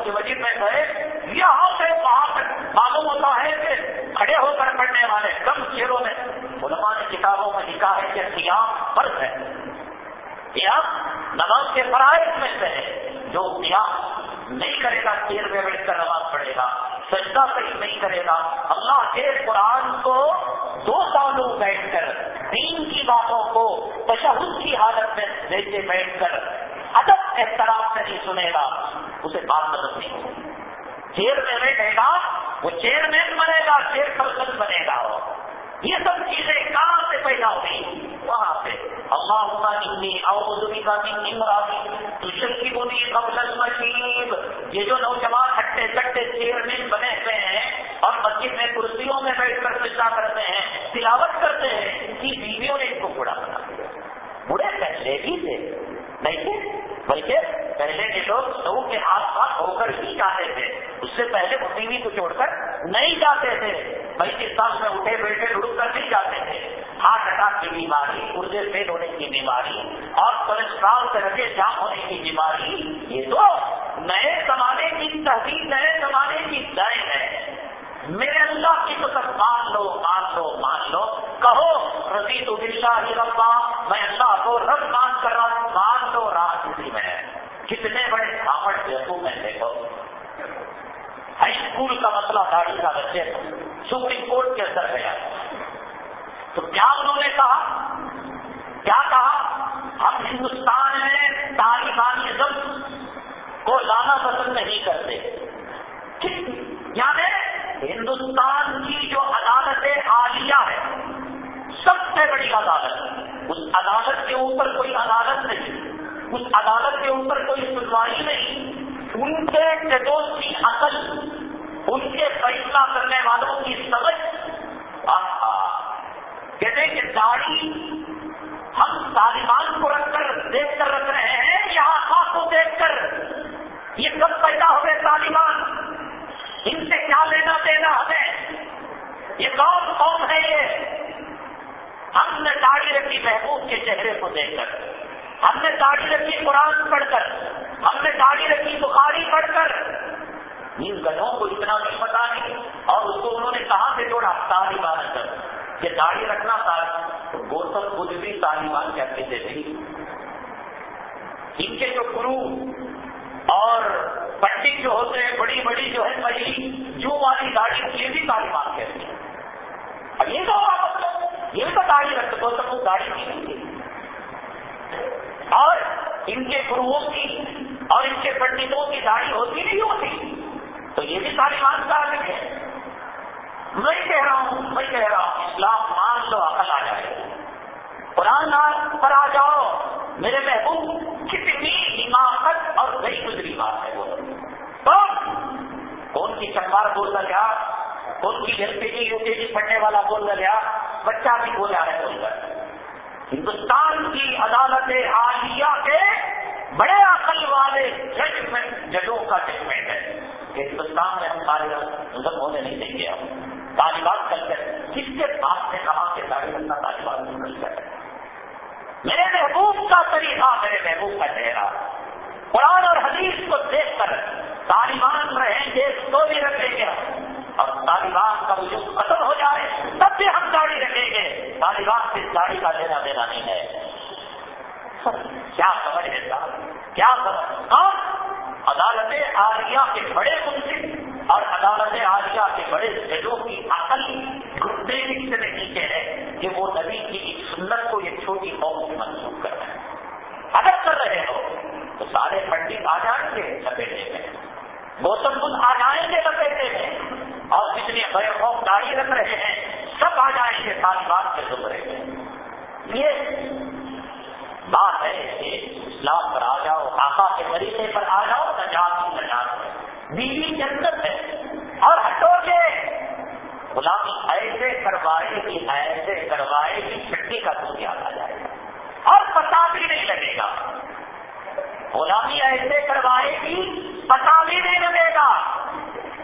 Speaker 1: کی وجہ میں گئے۔ یہاں سے وہاں تک معلوم ہوتا ہے کہ کھڑے ہو کر پڑھنے والے کم چیروں میں علماء نے کتابوں میں لکھا ہے کہ قیام فرض ہے۔ قیام نماز کے فرائض میں سے ہے۔ جو قیام نہیں کرے گا چیر میں بیٹھ کر نماز پڑھے گا۔ سجدہ صحیح نہیں کرے گا۔ اللہ کے قرآن کو دو سالوں بیٹھ کر، دین کی باتوں کو، تشہد کی حالت میں دیکھے بیٹھ کر ادب احترام سے نہیں سنے گا۔ اسے بات مدد نہیں ہوگی۔ چیئر میں بیٹھے گا، وہ چیئرمین بنے گا چیئر پرسن بنے گا۔ یہ سب چیزیں کہاں سے پیدا ہوئی؟ وہاں سے۔ اللہ کی بولی قبل المشیب یہ جو نوجوان ہٹے چٹے چیئرمین بنے ہوئے ہیں اور مسجد میں کرسیوں میں بیٹھ کر سجا کرتے ہیں، تلاوت کرتے ہیں، ان کی بیویوں نے ان کو بڑا بنا دیا۔ بڑے پہلے بھی تھے۔ نہیں بلکہ پہلے کے لوگ سو کے آس پاس ہو کر ہی جاتے تھے۔ اس سے پہلے وہ ٹی وی کو چھوڑ کر نہیں جاتے تھے بھائی سال میں اٹھے بیٹھے رک کر نہیں جاتے تھے۔ ہارٹ اٹیک کی بیماری، گردے فیل ہونے کی بیماری اور کولسٹرال سے رگے جام ہونے کی بیماری، یہ تو نئے زمانے کی تحریر نئے زمانے کی دائیں ہے۔ میرے اللہ کی تو سب مان لو مان لو مان لو۔ کہو رسی تو ہی ربا میں اللہ کو رب مان کر رہا ہوں مان لو راجنیتی میں کتنے بڑے کھاپڑ دیکھو میں دیکھو ہائی اسکول کا مسئلہ داڑھی کا بچے سپریم کورٹ کے اندر گیا۔ تو کیا انہوں نے کہا؟ کیا کہا؟ ہم ہندوستان میں طالبانزم کو لانا پسند نہیں کرتے۔ یعنی ہندوستان کی جو عدالت عالیہ ہے، سب سے بڑی عدالت۔ اس عدالت کے اوپر کوئی عدالت نہیں۔ اس عدالت کے اوپر کوئی سنوائی نہیں، ان کے ججوں کی اصل، ان کے فیصلہ کرنے والوں کی سمجھ۔ کہتے کہ داڑھی ہم طالبان کو رکھ کر دیکھ کر رکھ رہے ہیں، یہاں خاص کو دیکھ کر۔ یہ کب پیدا ہوئے طالبان؟ ان سے کیا لینا دینا ہمیں؟ یہ کون قوم ہے یہ؟ ہم نے داڑھی رکھی محبوب کے چہرے کو دیکھ کر۔ ہم نے داڑھی رکھی قرآن پڑھ کر، ہم نے داڑھی رکھی بخاری پڑھ کر۔ ان گدھوں کو اتنا بھی پتا نہیں اور اس کو انہوں نے کہاں سے جوڑا؟ طالبان کر یہ داڑھی رکھنا تھا گوتم بدھ بھی طالبان کہتے تھے۔ ان کے جو گرو اور پنڈت جو ہوتے ہیں، بڑی بڑی جو ہے، بڑی جو والی گاڑی یہ بھی طالبان کہتے ہیں۔ اب یہ تو یہ تو گاڑی رکھتے تو سب وہ گاڑی کی نہیں اور ان کے گروہوں کی اور ان کے پنڈتوں کی داڑھی ہوتی نہیں ہوتی۔ تو یہ بھی طالبان کا الگ ہے۔ میں کہہ رہا ہوں، میں کہہ رہا ہوں، اسلام مان لو، عقل آ جائے۔ قرآن پر آ جاؤ، میرے محبوب، کتنی حماقت اور نئی گزری بات ہے وہ۔ تو کون کی چمبار بول گیا؟ کون کی ایل پی جی یو کے جی پڑھنے والا بول گیا؟ بچہ بھی بولا ہے بول کر ہندوستان کی عدالت عالیہ کے بڑے عقل والے ججمنٹ ججوں کا ججمنٹ ہے کہ ہندوستان میں ہم سارے مذہب ہونے نہیں دیں گے ہم۔ طالبان کلچر کس کے پاس نے کہا کہ داڑھی رکھنا طالبان کلچر ہے میرے محبوب کا طریقہ، میرے محبوب کا چہرہ۔ قرآن اور حدیث کو دیکھ کر طالبان رہیں گے تو بھی رکھیں گے اور طالبان کا وجود ختم ہو جائے، تب بھی ہم گاڑی رکھیں گے۔ طالبان سے گاڑی کا لینا دینا نہیں ہے۔ کیا خبر ہے صاحب؟ کیا خبر ہاں عدالت عالیہ کے بڑے منصف اور عدالت عالیہ کے بڑے ججوں کی عقل گردے سے نیچے ہے کہ وہ نبی کی سنت کو یہ چھوٹی قوم سے منسوخ کر رہے ہیں۔ اگر کر رہے ہو، تو سارے پنڈت آ جائیں گے، لپیٹے میں۔ گوتم بدھ آ جائیں گے، لپیٹے میں۔ اور جتنے بڑے خوف داڑھی رکھ رہے ہیں، سب آ جائیں گے طالبان کے زمرے میں یہ بات ہے کہ اسلام پر آ جاؤ، آقا کے طریقے پر آ جاؤ، نجات کی نجات بیوی جنت ہے اور ہٹو گے غلامی ایسے کروائے گی، ایسے کروائے گی چھٹی کا دودھ یاد آ جائے گا۔ اور پتا بھی نہیں لگے گا۔ غلامی ایسے کروائے گی، پتا بھی نہیں لگے گا۔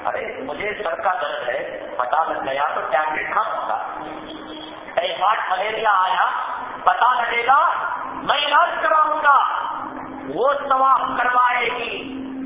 Speaker 1: ارے مجھے سر کا درد ہے پتا لگ گیا تو ٹیبلٹ کھاؤں گا۔ ٹائیفائڈ ملیریا آیا پتا لگے گا، میں علاج کراؤں گا۔ وہ سواب کروائے گی،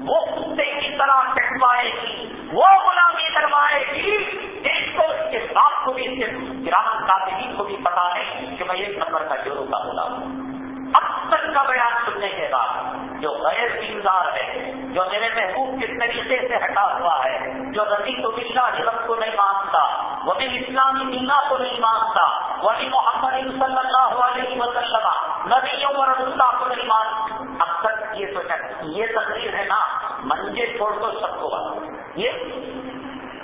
Speaker 1: وہ کتے کی طرح کٹوائے گی، وہ غلامی کروائے گی۔ اس کو اس کے باپ کو بھی، اس کے گرام کاتین کو بھی پتا نہیں کہ میں ایک نمبر کا جورو کا بولا ہوں اب تک کا بیان سننے کے بعد جو غیر دیندار ہے جو میرے محبوب کے طریقے سے ہٹا ہوا ہے، جو رضی تو بلّہ کو نہیں مانتا، وہ بھی اسلامی دینا کو نہیں مانتا، وہ بھی محمد صلی اللہ علیہ وسلم نبیوں اور اللہ کو نہیں مانتا۔ اب تک یہ سوچا یہ تقریر ہے نا، منجے چھوڑ کر سب کو یہ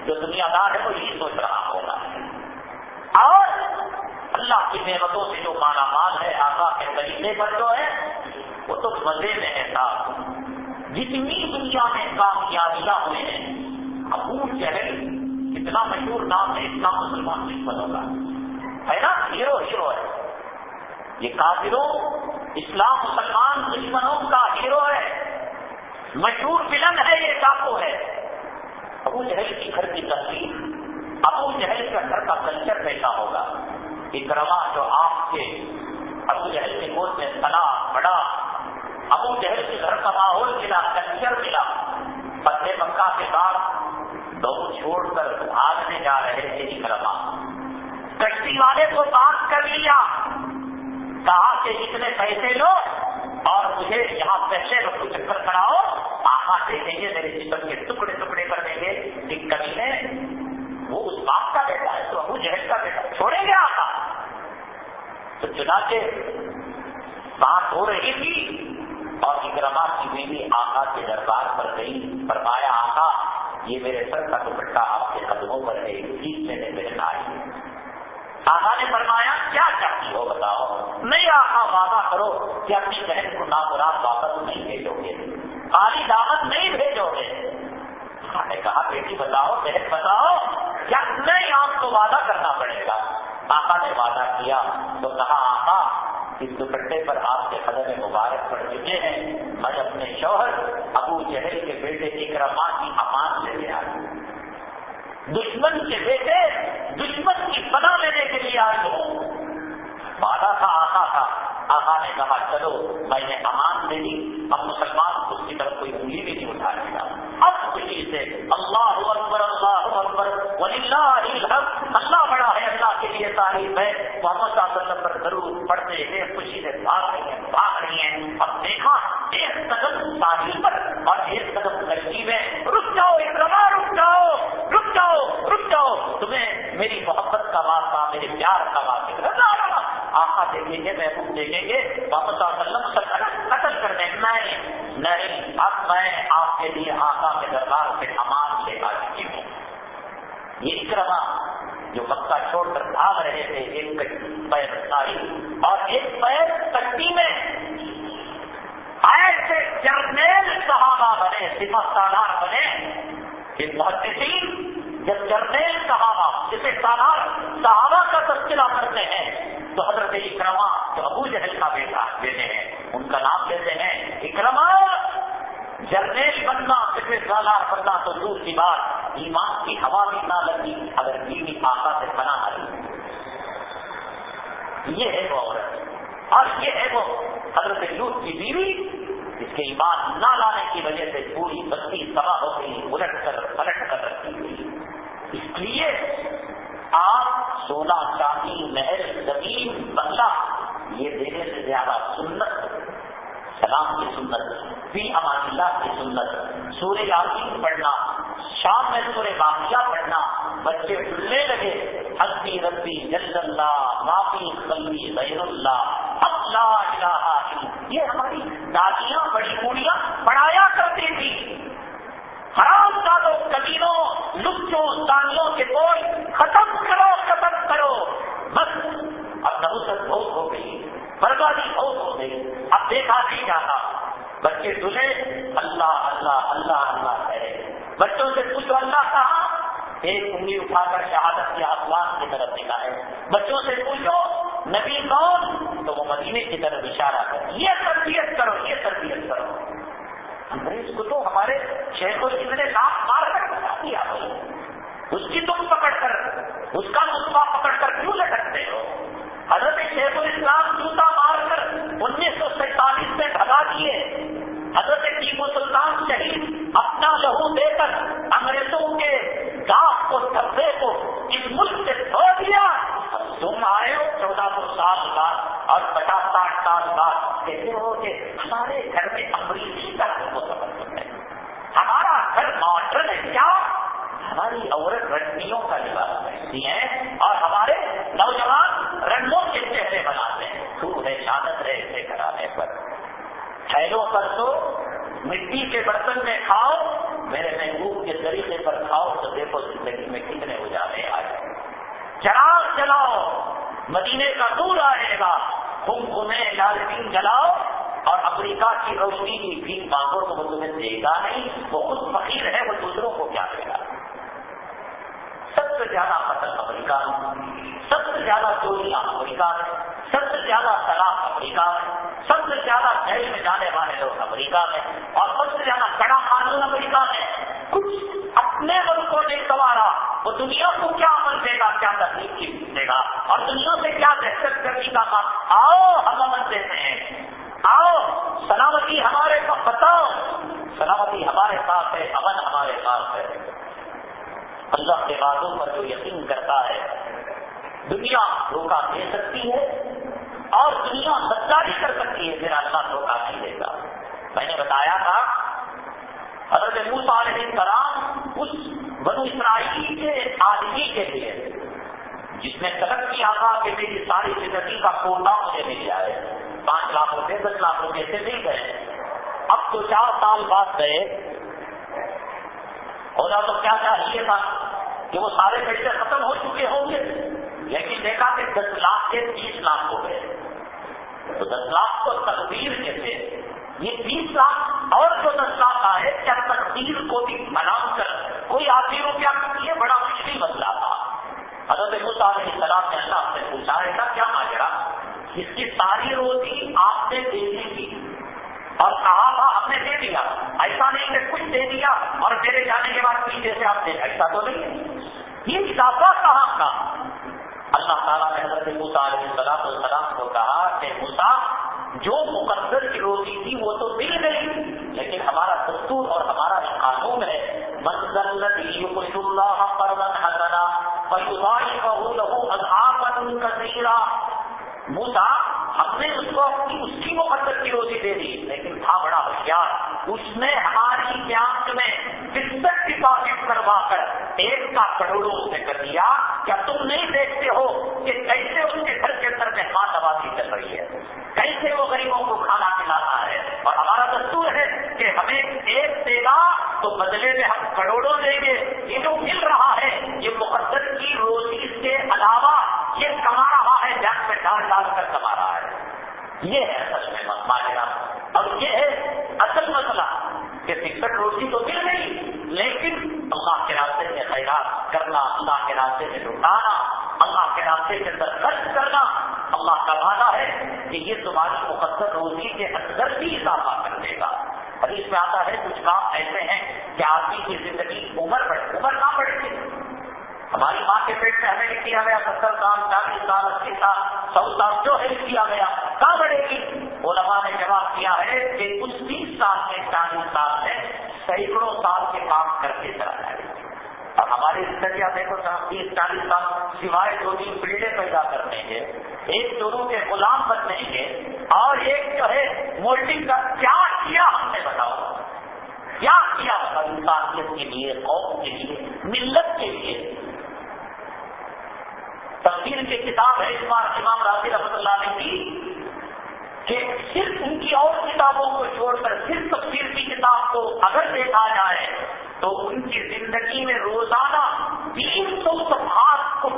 Speaker 1: جو دنیا دار ہے وہ یہی سوچ رہا ہوگا۔ اور اللہ کی نعمتوں سے جو مالا مال ہے، آقا کے طریقے پر جو ہے، وہ تو مزے میں ہے صاحب۔ جتنی دنیا میں کامیابیاں ہوئے ہیں ابو جہل کتنا مشہور نام ہے، اتنا مسلمان دشمن ہوگا۔ ہے نا ہیرو ہیرو ہے۔ یہ کافروں، اسلام مسلمان دشمنوں کا ہیرو ہے۔ مشہور فلم ہے، یہ ڈاکو ہے۔ ابو جہل کی گھر کی تصویر، ابو جہل کا گھر کا کلچر کیسا ہوگا؟ اکرما جو آپ کے، ابو جہل کے گود میں تنا، بڑا ابو جہل کے گھر کا ماحول ملا، کلچر ملا۔ فتح مکہ کے بعد دو چھوڑ کر بھاگنے جا رہے تھے اکرما۔ کشتی والے کو بات کر لیا کہا کہ اتنے پیسے لو اور مجھے یہاں پیسے رکھو، چکر کراؤ آخا دیکھیں گے، میرے جسم کے ٹکڑے ٹکڑے کر دیں گے۔ ایک کمی ہے، وہ اس باپ کا بیٹا ہے، تو ابو جہل کا بیٹا چھوڑیں گے آخا تو چنانچہ بات ہو رہی تھی اور اکرما کی بیوی آقا کے دربار پر گئی، فرمایا، آقا، یہ میرے سر کا دوپٹہ آپ کے قدموں پر ہے ٹھیک میں نے میرے آئی۔ آقا نے فرمایا، کیا چاہتی ہو بتاؤ؟ نہیں آقا، وعدہ کرو کہ اپنی بہن کو نامراد واپس نہیں بھیجو گے۔ خالی دعوت نہیں بھیجو گے۔ نے کہا، بیٹی، بتاؤ، بہن، بتاؤ، کیا نہیں آپ کو وعدہ کرنا پڑے گا؟ آقا نے وعدہ کیا، تو کہا، آقا، اس دوپٹے پر آپ کے قدم مبارک پڑ چکے ہیں میں اپنے شوہر ابو جہل کے بیٹے اکرما کی امان لے لیا دشمن کے بیٹے دشمن کی پناہ لینے کے لیے آئی ہوں۔ وعدہ تھا، آقا تھا۔ آقا نے کہا، چلو، میں نے امان دے دی اب مسلمان اس کی طرف کوئی انگلی بھی نہیں اٹھا گا اب خوشی سے اللہ اکبر اللہ اکبر اللہ بڑا ہے، اللہ کے لیے تعریف ہے۔ دیکھیں گے محمد صلی اللہ قتل کر دیں۔ میں نہیں اب میں آپ کے لیے آقا کے دربار سے امان لے آ چکی ہوں۔ یہ اکرما جو مکہ چھوڑ کر بھاگ رہے تھے، ایک پیر ساری اور ایک پیر کٹی میں۔ ایسے جرنیل صحابہ بنے سفت سالار بنے ایک محدثین جب جرنیل صحابہ جسے سالار صحابہ کا تذکرہ کرتے ہیں تو حضرت اکرما جو ابو جہل کا بیٹا بیٹے ہیں ان کا نام لیتے ہیں اکرما جرنیل بننا کتنے سالار بننا تو دور کی بات ایمان کی ہوا بھی نہ لگی اگر بیوی آقا سے بنا نہ یہ ہے وہ عورت اور یہ ہے وہ حضرت یوتھ کی بیوی جس کے ایمان نہ لانے کی وجہ سے پوری بستی تباہ ہو گئی الٹ کر پلٹ کر رکھی ہوئی اس لیے آپ سونا چاندی محل زمین بنگلہ یہ دینے سے زیادہ سنت سلام کی سنت فی امان اللہ کی سنت سورہ یاسین پڑھنا شام میں سورہ باقیہ پڑھنا بچے ڈلنے لگے۔ حسبی ربی جل اللہ، معافی قلبی غیر اللہ۔ اللہ۔ یہ ہماری دادیاں، بڑی بوڑھیاں پڑھایا کرتی تھی حرام ڈالو کبینوں لچوں دانیوں کے بول ختم کرو ختم کرو۔ بس اب نبوت بہت ہو گئی بربادی بہت ہو گئی۔ اب دیکھا نہیں جاتا۔ بچے تجھے اللہ اللہ اللہ اللہ کہے۔ بچوں سے پوچھو اللہ کہاں ایک انگلی اٹھا کر شہادت کے آسمان کی طرف دیکھا ہے۔ بچوں سے پوچھو، نبی کون؟ تو وہ مدینے کی طرف اشارہ کر، یہ تربیت کرو، یہ تربیت کرو۔ انگریز کو تو ہمارے شہر کو اتنے لاکھ مار کر بتا دیا اس کی تم پکڑ کر، اس کا نسخہ پکڑ کر کیوں لٹکتے ہو؟ حضرت شیخ الاسلام جوتا مار کر انیس سو سینتالیس میں بھگا دیے۔ حضرت ٹیپو سلطان شہید اپنا لہو دے کر انگریزوں کے گاہ کو، دھبے کو اس ملک سے دھو دیا۔ تم آئے ہو چودہ سو سال بعد اور پچاس ساٹھ سال بعد کہتے ہو کہ ہمارے گھر میں امریکی کا کو سمجھ ہے ہمارا گھر ماڈرن ہے کیا؟ ہماری عورت رنگیوں کا لباس پہنتی ہیں اور ہمارے نوجوان رنگوں کے چہرے بناتے ہیں تو ہے شادت ہے اسے کرانے پر ٹھہروں پر تو مٹی کے برتن میں کھاؤ، میرے محبوب کے طریقے پر کھاؤ تو دیکھو زندگی میں کتنے اجالے آئے۔ چراغ جلاؤ، مدینے کا دور آئے گا۔ کم کمیں لالٹین جلاؤ اور امریکہ کی روشنی کی بھی مانگوں کو وہ تمہیں دے گا نہیں، وہ خود فقیر ہے، وہ دوسروں کو کیا دے گا؟ سب سے زیادہ فصل امریکہ، سب سے زیادہ چوریاں امریکہ میں سب سے زیادہ طلاق امریکہ میں، سب سے زیادہ جیل میں جانے والے لوگ امریکہ میں، اور سب سے زیادہ کڑا قانون امریکہ میں۔ کچھ اپنے ملکوں نے سوارا وہ دنیا کو کیا عمل دے گا، کیا تکلیف دے گا؟ اور دنیا سے کیا دہشت گردی کا کام آؤ، ہم عمل دیتے ہیں۔ آؤ، سلامتی ہمارے پاس بتاؤ۔ سلامتی ہمارے پاس ہے، امن ہمارے پاس ہے۔ اللہ کے وعدوں پر جو یقین کرتا ہے، دنیا دھوکہ دے سکتی ہے اور دنیا بدکاری کر سکتی ہے، میرا اللہ دھوکہ نہیں دے گا۔ میں نے بتایا تھا، حضرت موسا علیہ السلام اس بنو اسرائیل کے آدمی کے لیے، جس نے طلب کیا تھا کہ میری ساری زندگی کا کوٹا مجھے مل جائے، پانچ لاکھ روپے دس لاکھ روپے سے مل گئے۔ اب تو چار سال بعد گئے۔ ہونا تو کیا چاہیے تھا کہ وہ سارے پیسے ختم ہو چکے ہوں گے؟ لیکن دیکھا کہ دس لاکھ سے تیس لاکھ ہو گئے۔ تو دس لاکھ کو تقدیر کے تھے یہ تیس لاکھ اور جو دس لاکھ آئے، کیا تقدیر کو بھی منا کر کوئی آدمی روپیہ یہ بڑا مشکل مسئلہ تھا۔ حضرت علیہ السلام نے اللہ سے پوچھا ایسا کیا ماجرا؟ اس کی ساری روزی آپ نے دے دی تھی۔ اور کہا تھا آپ نے دے دیا۔ ایسا نہیں کہ کچھ دے دیا اور میرے جانے کے بعد پیچھے سے آپ نے ایسا تو نہیں۔ یہ اضافہ کہاں کا اللہ تعالیٰ نے حضرت علیہ السلام السلام کو کہا کہ مسا جو مقدر کی روزی تھی وہ تو مل گئی، لیکن ہمارا دستور اور ہمارا قانون ہے اللہ موسا ہم نے اس کو اپنی، اس کی مقدر کی روزی دے دی، لیکن تھا بڑا ہوشیار۔ اس نے ہماری بینک میں فکسڈ کروا کر ایک کا کروڑوں سے کر دیا کیا تم نہیں دیکھتے ہو کہ کیسے اس کے گھر کے اندر مہمان نوازی چل رہی ہے کیسے وہ غریبوں کو کھانا کھلاتا ہے اور ہمارا دستور ہے کہ ہمیں ایک دے گا تو بدلے میں ہم کروڑوں دیں گے یہ جو مل رہا ہے یہ مقدر کی روزی سے علاوہ یہ کما رہا ہے بینک میں ڈال ڈال کر کما رہا ہے یہ ہے اصل میں ماجرا اور یہ ہے اصل مسئلہ کہ ٹکٹ روزی تو مل گئی لیکن اللہ کے راستے میں خیرات کرنا اللہ کے راستے میں لٹانا اللہ کے راستے کے اندر خرچ کرنا اللہ کا وعدہ ہے کہ یہ تمہاری مقدر روزی کے اندر بھی اضافہ کر دے گا حدیث میں آتا ہے کچھ کام ایسے ہیں کہ آدمی کی زندگی عمر بڑھے عمر نہ بڑھے گی ہماری ماں کے پیٹ میں ہمیں کیا گیا ستر سال چالیس سال اسی سال سو سال جو ہے کیا گیا کہاں بڑھے گی علماء نے جواب کیا ہے کہ اس تیس سال میں چالیس سال میں سینکڑوں سال کے کام کرتے چلا جائے اور ہماری زندگیاں دیکھو صاحب تیس چالیس سال سوائے دو تین پیڑے پیدا کرنے کے ایک دونوں کے غلام بننے کے اور ایک جو ہے مولڈنگ کا کیا کیا ہم نے بتاؤ۔ کیا کیا انسانیت کے لیے، قوم کے لیے، ملت کے لیے۔ تفصیل کی کتاب ہے اس بار امام راضی رحمۃ اللہ نے کی کہ صرف ان کی اور کتابوں کو چھوڑ کر صرف تفصیل کی کتاب کو اگر دیکھا جائے تو ان کی زندگی میں روزانہ تین سو صفحات کو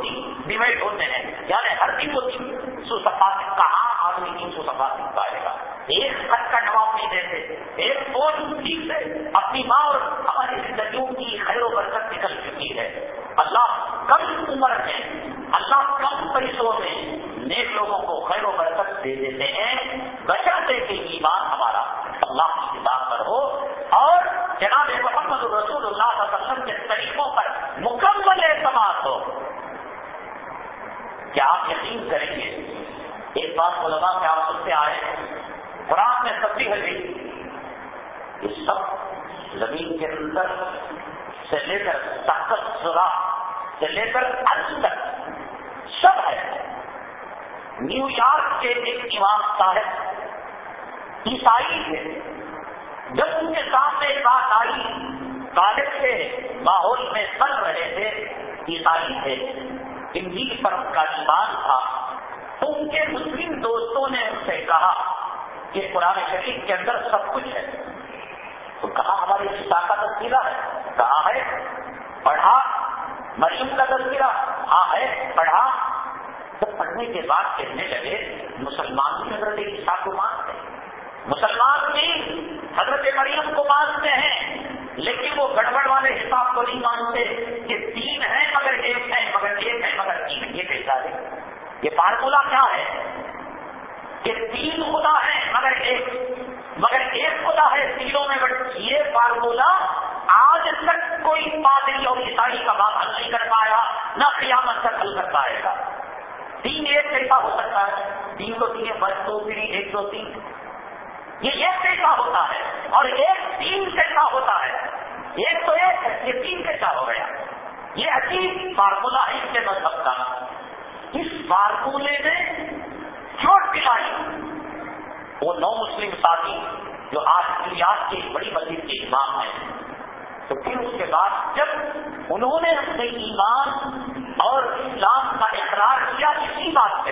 Speaker 1: ڈیوائڈ ہوتے ہیں۔ یعنی ہر دن وہ تین سو صفحات کہاں آدمی تین سو صفحات لکھ پائے گا ایک خط کا جواب نہیں دیتے، ایک فون ٹھیک سے اپنی ماں اور ہماری زندگیوں کی خیر و برکت نکل چکی ہے۔ اللہ کم عمر میں، اللہ کم پیسوں میں نیک لوگوں کو خیر و برکت دے دیتے ہیں۔ بچاتے کے ایمان ہمارا، اللہ کی کتاب پر ہو۔ اور جناب محمد رسول اللہ صلی اللہ علیہ وسلم کے طریقوں پر مکمل اعتماد ہو۔ کیا آپ یقین کریں گے؟ ایک بات علماء کے آپ سنتے آئے قرآن میں سب بھی ہری جی، یہ سب زمین کے اندر سے لے کر طاقت سراخ سے لے کر آج تک سب ہے۔ نیو یارک کے ایک امام صاحب عیسائی تھے۔ جب ان کے سامنے بات آئی کالج کے ماحول میں چل رہے تھے، عیسائی تھے۔ انجیل پر کا ایمان تھا۔ تو ان کے مسلم دوستوں نے ان سے کہا کہ قرآن شریف کے اندر سب کچھ ہے۔ تو کہا، ہماری عیسا کا تذکرہ ہے، کہا ہے، پڑھا۔ مریم کا تذکرہ ہاں ہے، پڑھا۔ تو پڑھنے کے بعد کہنے لگے، مسلمان بھی حضرت عیسیٰ کو مانتے مسلمان بھی حضرت مریم کو مانتے ہیں، لیکن وہ گڑبڑ والے حساب کو نہیں مانتے کہ تین ہے مگر ایک ہے، مگر ایک ہے، مگر تین، یہ کیسا ہے یہ فارمولا کیا ہے؟ کہ تین خدا ہے مگر ایک۔ مگر ایک خدا ہے تینوں میں بٹ یہ فارمولا آج تک کوئی پادری اور عیسائی کا بات حل نہیں کر پایا، نہ قیامت تک حل کر پائے گا۔ تین ایک کیسا ہو سکتا ہے؟ تین تین بس دو تین، ایک دو تین۔ یہ ایک کیسا ہوتا ہے اور ایک تین کیسا ہوتا ہے۔ ایک تو ایک یہ تین کیسا ہو گیا۔ یہ عجیب فارمولہ اس کے مذہب کا۔ اس فارمولے نے چوٹ پلائی وہ نو مسلم ساتھی جو آج دنیات کی بڑی مسجد کے امام ہیں۔ تو پھر اس کے بعد جب انہوں نے اپنے ایمان اور اسلام کا اقرار کیا اسی بات سے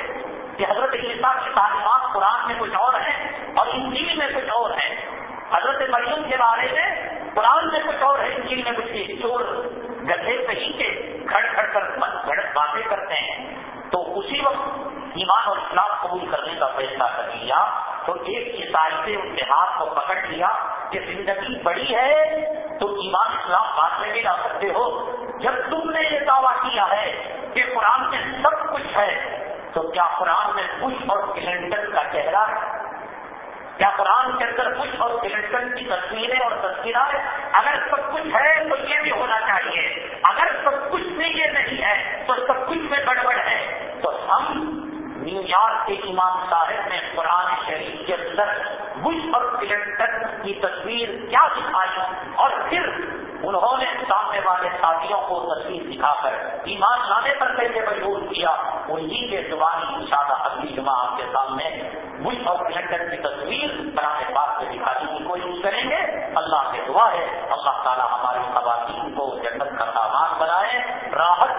Speaker 1: کہ حضرت عیسیٰ کی تعلیمات قرآن میں کچھ اور اور انجیل میں کچھ اور ہیں حضرت مریم کے بارے میں قرآن میں کچھ اور ہے۔ انجیل میں کچھ چور گدھے صحیح کے کھڑ کھڑ کر گھڑت باتیں کرتے ہیں۔ تو اسی وقت ایمان اور اسلام قبول کرنے کا فیصلہ کر لیا۔ تو ایک عیسائی سے ان کے ہاتھ کو پکڑ لیا کہ زندگی بڑی ہے تو ایمان اسلام بات میں بھی لا سکتے ہو۔ جب تم نے یہ دعویٰ کیا ہے کہ قرآن میں سب کچھ ہے، تو کیا قرآن میں کچھ اور کلینڈر کا چہرہ ہے کیا قرآن کے اندر کچھ اور کلینڈر کی تصویریں اور تصویریں اگر سب کچھ ہے تو یہ بھی ہونا چاہیے۔ اگر سب کچھ میں یہ نہیں ہے تو سب کچھ میں گڑبڑ ہے۔ تو ہم نیو یارک کے امام صاحب نے قرآن شریف کے اندر بش اور کلنٹن کی تصویر کیا دکھائی اور پھر انہوں نے سامنے والے ساتھیوں کو تصویر دکھا کر ایمان لانے پر کیسے مجبور کیا انہیں کے زبانی ان شاء اللہ اگلی جمعہ آپ کے سامنے بش اور کلنٹن کی تصویر براہ پاک سے دکھانے کی کوشش کریں گے۔ اللہ سے دعا ہے۔ اللہ تعالیٰ ہماری خواتین کو جنت کا سامان بنائے، راحت